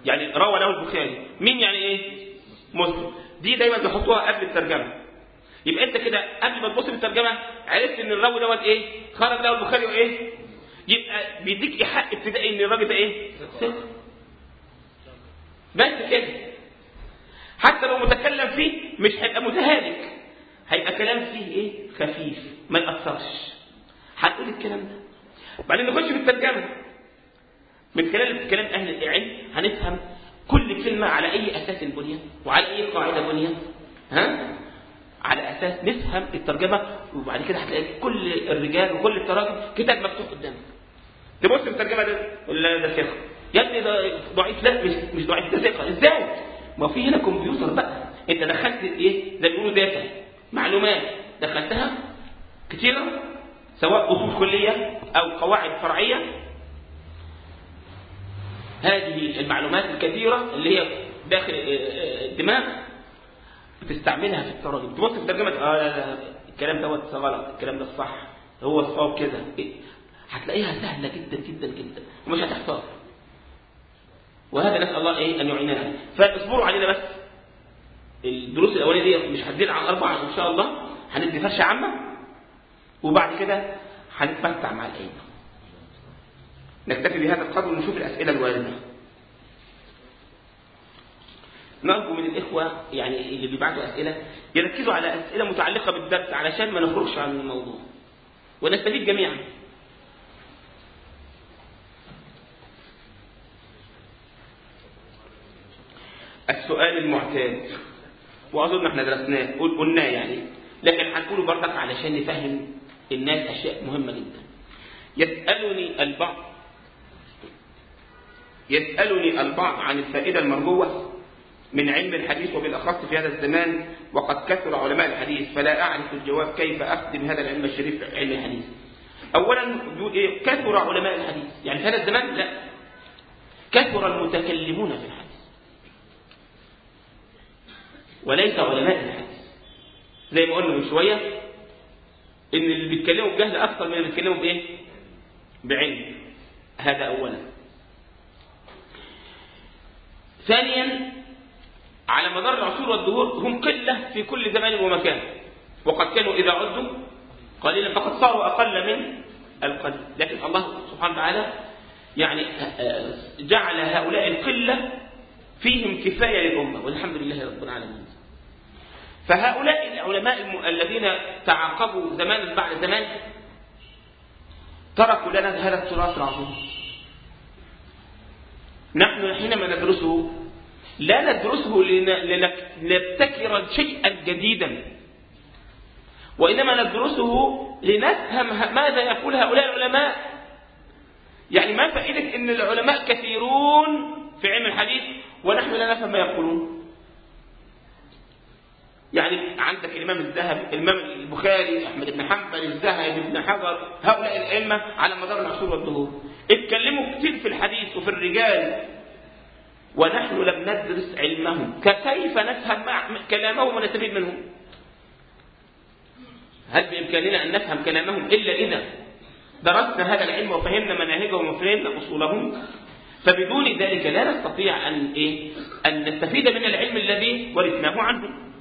يعني روى له البخاري. مين يعني إيه؟ مسلم. دي دايما بيحطوها قبل الترجمة. يبقى أنت كده قبل ما تبص في الترجمة عرفت إن الراوي دوت إيه؟ خرج له البخاري وإيه؟ يبقى بيديك إيحاء ابتدائي إن الراجل ده إيه؟ بس كده. حتى لو متكلم فيه مش هيبقى متهالك. هيبقى كلام فيه إيه؟ خفيف ما يأثرش. هتقول الكلام ده. بعدين نخش في الترجمة. من خلال كلام أهل العلم هنفهم كل كلمة على أي أساس بنيت وعلى أي قاعدة بنيت ها؟ على أساس نفهم الترجمة وبعد كده هتلاقي كل الرجال وكل التراجم كتاب مفتوح قدامك تبص في الترجمة ده ولا ده ثقة. يا ابني ده ضعيف لا مش مش ضعيف ده ثقة. إزاي؟ ما في هنا كمبيوتر بقى. أنت دخلت إيه؟ ما بيقولوا داتا. معلومات دخلتها كتيرة سواء أصول كلية أو قواعد فرعية. هذه المعلومات الكثيرة اللي هي داخل الدماغ بتستعملها في التراجم. تبص في ترجمة آه لا لا الكلام دوت غلط الكلام ده صح هو الصواب كده. هتلاقيها سهلة جدا جدا جدا ومش هتحتار وهذا نسأل الله إيه؟ أن يعيننا. فاصبروا علينا بس. الدروس الأولانية دي مش هتزيد عن اربعه إن شاء الله هندي فرشة عامة وبعد كده هنتمتع مع الائمه نكتفي بهذا القدر ونشوف الأسئلة الواردة. نرجو من الإخوة يعني اللي بيبعتوا أسئلة يركزوا على أسئلة متعلقة بالدرس علشان ما نخرجش عن الموضوع. ونستفيد جميعا. السؤال المعتاد. وأظن إحنا درسناه. قلناه يعني. لكن هنقوله برضك علشان نفهم الناس أشياء مهمة جدا. يسألني البعض يسألني البعض عن الفائدة المرجوة من علم الحديث وبالأخص في هذا الزمان وقد كثر علماء الحديث فلا أعرف الجواب كيف أخدم هذا العلم الشريف علم الحديث. بيقول إيه؟ كثر علماء الحديث. يعني في هذا الزمان لا. كثر المتكلمون في الحديث. وليس علماء الحديث زي ما قلنا من شوية إن اللي بيتكلموا بجهل أكثر من اللي بيتكلموا بإيه؟ بعلم. هذا أولا. ثانيا على مدار العصور والدهور هم قلة في كل زمان ومكان. وقد كانوا إذا عدوا قليلا فقد صاروا أقل من القليل. لكن الله سبحانه وتعالى يعني جعل هؤلاء القلة فيهم كفاية للأمة والحمد لله رب العالمين. فهؤلاء العلماء الذين تعاقبوا زمانا بعد زمان تركوا لنا هذا التراث العظيم. نحن حينما ندرسه لا ندرسه لنبتكر شيئا جديدا. وإنما ندرسه لنفهم ماذا يقول هؤلاء العلماء. يعني ما فائدة أن العلماء كثيرون في علم الحديث ونحن لا نفهم ما يقولون. يعني عندك الإمام الذهبي الإمام البخاري أحمد بن حنبل الذهبي ابن حجر هؤلاء الأئمة على مدار العصور والدهور. اتكلموا كثير في الحديث وفي الرجال. ونحن لم ندرس علمهم. كيف نفهم كلامهم ونستفيد منهم؟ هل بإمكاننا أن نفهم كلامهم إلا إذا درسنا هذا العلم وفهمنا مناهجهم وفهمنا أصولهم؟ فبدون ذلك لا نستطيع أن إيه؟ أن نستفيد من العلم الذي ورثناه عنهم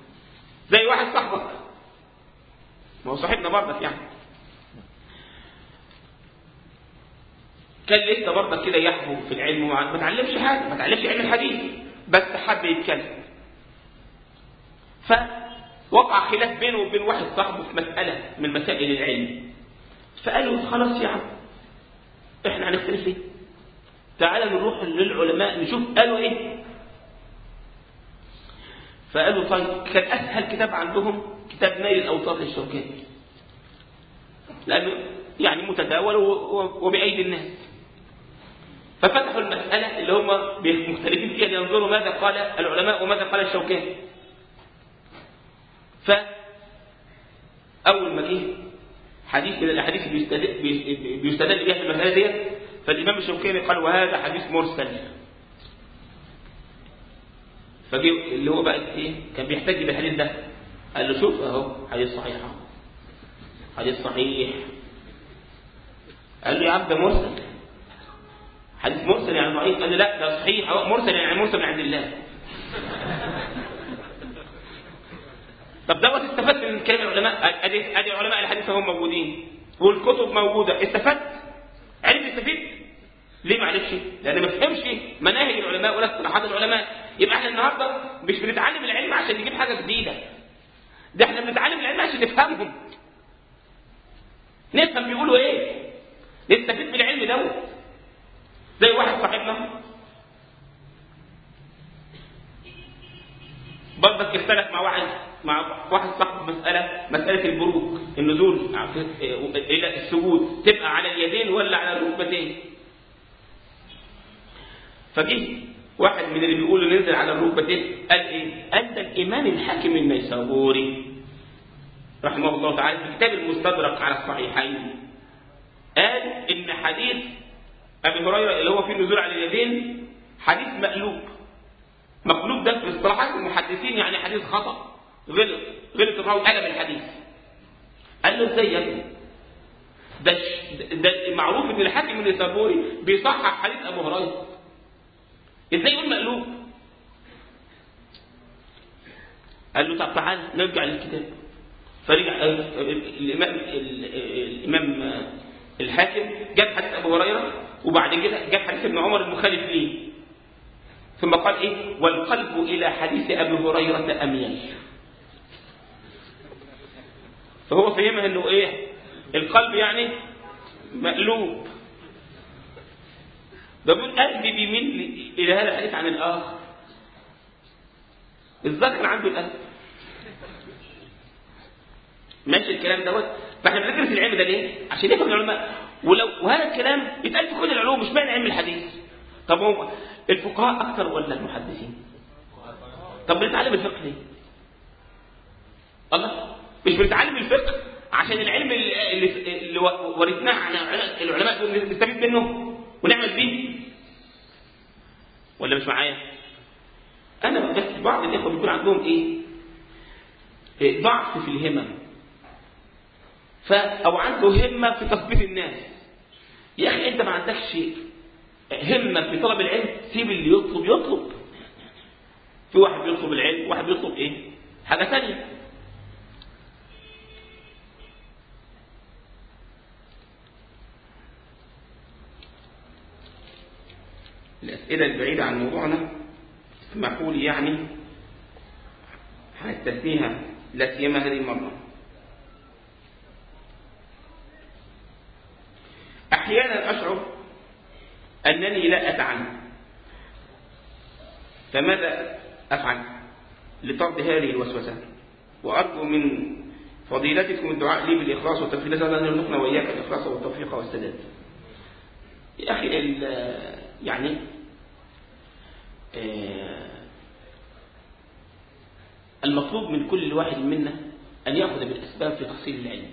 زي واحد صاحبك. ما هو صاحبنا برضك يعني. كان لسه برضك كده يحبو في العلم ما تعلمش حاجة ما تعلمش علم الحديث بس حب يتكلم. فوقع خلاف بينه وبين واحد صاحبه في مسألة من مسائل العلم. فقال له خلاص يا عم إحنا هنختلف ليه تعال نروح للعلماء نشوف قالوا إيه. فقالوا طيب كان أسهل كتاب عندهم كتاب نيل الاوطار للشوكاني لأنه يعني متداول وبأيدي الناس. ففتحوا المسألة اللي هم مختلفين فيها لينظروا ماذا قال العلماء وماذا قال الشوكاني فأول ما جه حديث من الأحاديث بيستدل بها في المسألة ديت فالإمام الشوكاني قال وهذا حديث مرسل. فجه اللي هو بقى إيه؟ كان بيحتج بالحديث ده. قال له شوف أهو حديث صحيح حديث صحيح. قال له يا عم ده مرسل. حديث مرسل يعني ضعيف. قال له لا ده صحيح مرسل يعني مرسل من عند الله. طب دوت استفدت من كلام العلماء؟ ادي أدي علماء الحديث هم موجودين. والكتب موجودة. استفدت؟ عرف يستفيد ليه معلش؟ لأن ما فهمش مناهج العلماء ولا اصطلاحات العلماء. يبقى إحنا النهارده مش بنتعلم العلم عشان نجيب حاجة جديدة. ده إحنا بنتعلم العلم عشان نفهمهم. نفهم بيقولوا إيه. نستفيد من العلم دوت زي واحد صاحبنا. برضك اختلف مع واحد. مع واحد صاحب مسألة مسألة البروك النزول إلى السجود تبقى على اليدين ولا على الركبتين؟ فجه واحد من اللي بيقولوا ننزل على الركبتين قال إيه؟ قال ده الإمام الحاكم النيسابوري رحمه الله تعالى في كتاب المستدرك على الصحيحين. قال إن حديث أبي هريرة اللي هو فيه النزول على اليدين حديث مقلوب. مقلوب ده في اصطلاحات المحدثين يعني حديث خطأ. غلط الراوي قلب الحديث. قال له إزاي يا ابني؟ ده ده معروف إن الحاكم النيسابوري بيصحح حديث أبو هريرة. إزاي يقول مقلوب؟ قال له طب تعال نرجع للكتاب. فرجع الإمام الإمام الحاكم جاب حديث أبو هريرة وبعد كده جاب حديث ابن عمر المخالف ليه. ثم قال إيه؟ والقلب إلى حديث أبي هريرة أميل. فهو فهمها إنه إيه؟ القلب يعني مقلوب. ده بيقول قلبي بيميل إلى هذا الحديث عن الآخر. الذكر عنده القلب. ماشي الكلام دوت؟ فإحنا بندرس العلم ده ليه؟ عشان نفهم العلماء. ولو وهذا الكلام يتقال في كل العلوم مش معنى علم الحديث. طب هو الفقهاء أكثر ولا المحدثين؟ طب بنتعلم الفقه ليه؟ الله. مش بنتعلم الفقه عشان العلم اللي, اللي, ورثناه عن العلماء نستفيد منه ونعمل بيه. ولا مش معايا؟ أنا بس بعض الإخوة بيكون عندهم إيه؟ إيه، ضعف في الهمم. ف أو عنده همة في تثبيت الناس. يا أخي أنت ما عندكش همة في طلب العلم سيب اللي يطلب يطلب. في واحد بيطلب العلم واحد بيطلب إيه؟ حاجة ثانية الأسئلة البعيدة عن موضوعنا اسمحوا لي يعني هنستثنيها لا سيما هذه المرة. أحيانا أشعر أنني لا أتعلم فماذا أفعل لطرد هذه الوسوسة؟ وأرجو من فضيلتكم الدعاء لي بالإخلاص والتوفيق. نسأل الله أن وإياك الإخلاص والتوفيق والسداد. يا أخي يعني المطلوب من كل واحد منا أن يأخذ بالأسباب في تحصيل العلم.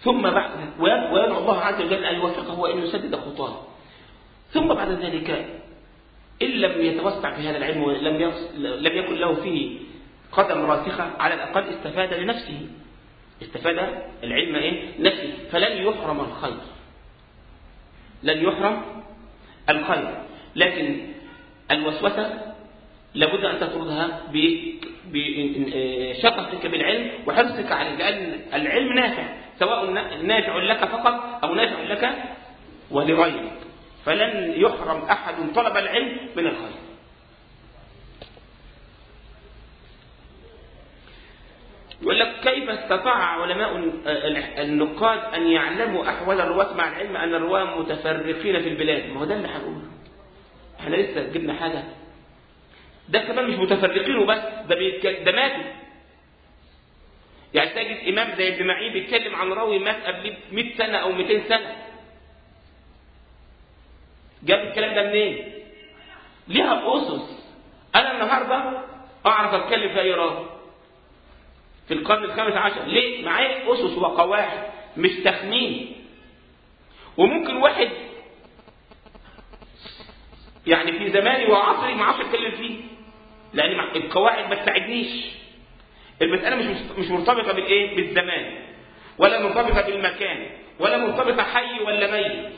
ثم بعد ويدعو الله عز وجل أن يوفقه وأن يسدد خطاه. ثم بعد ذلك إن لم يتوسع في هذا العلم ولم لم يكن له فيه قدم راسخة على الأقل استفاد لنفسه. استفاد العلم إيه؟ نفسه. فلن يحرم الخير. لن يحرم الخير لكن الوسوسة لابد أن تطردها بشغفك بالعلم وحرصك عليه لأن العلم نافع سواء نافع لك فقط أو نافع لك ولغيرك. فلن يحرم أحد طلب العلم من الخير. يقول لك كيف استطاع علماء النقاد أن يعلموا أحوال الرواة مع العلم أن الرواة متفرقين في البلاد؟ ما هو ده اللي هنقوله إحنا لسه جبنا حاجة. ده كمان مش متفرقين وبس ده بيتكلم ده ماتوا. يعني تجد إمام زي ابن معين بيتكلم عن راوي مات قبل 100 سنة أو 200 سنة. جاب الكلام ده منين؟ ليها أسس. أنا النهاردة أعرف أتكلم في أي راوي. في القرن الخامس عشر. ليه؟ معايا أسس وقواعد مش تخمين. وممكن واحد يعني في زماني وعصري ما أعرفش أتكلم فيه لأن القواعد ما تساعدنيش. المساله مش مش مرتبطة بالايه بالزمان ولا مرتبطة بالمكان ولا مرتبطة حي ولا ميت.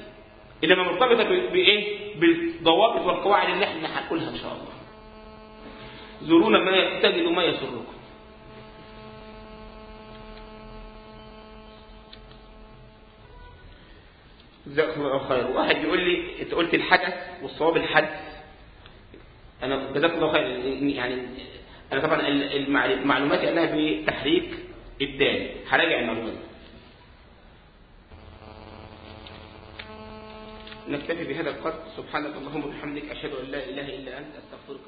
إنما مرتبطة بإيه؟ بالضوابط والقواعد اللي إحنا هنقولها إن شاء الله. زورونا ما تجدوا ما يسركم. جزاكم الله خير. واحد يقول لي انت قلت الحدث والصواب الحدث أنا جزاكم الله خير. يعني أنا طبعا معلوماتي انها بتحريك الدال هراجع المعلومات نكتفي بهذا القدر. سبحانك اللهم وبحمدك أشهد أن لا إله إلا أنت أستغفرك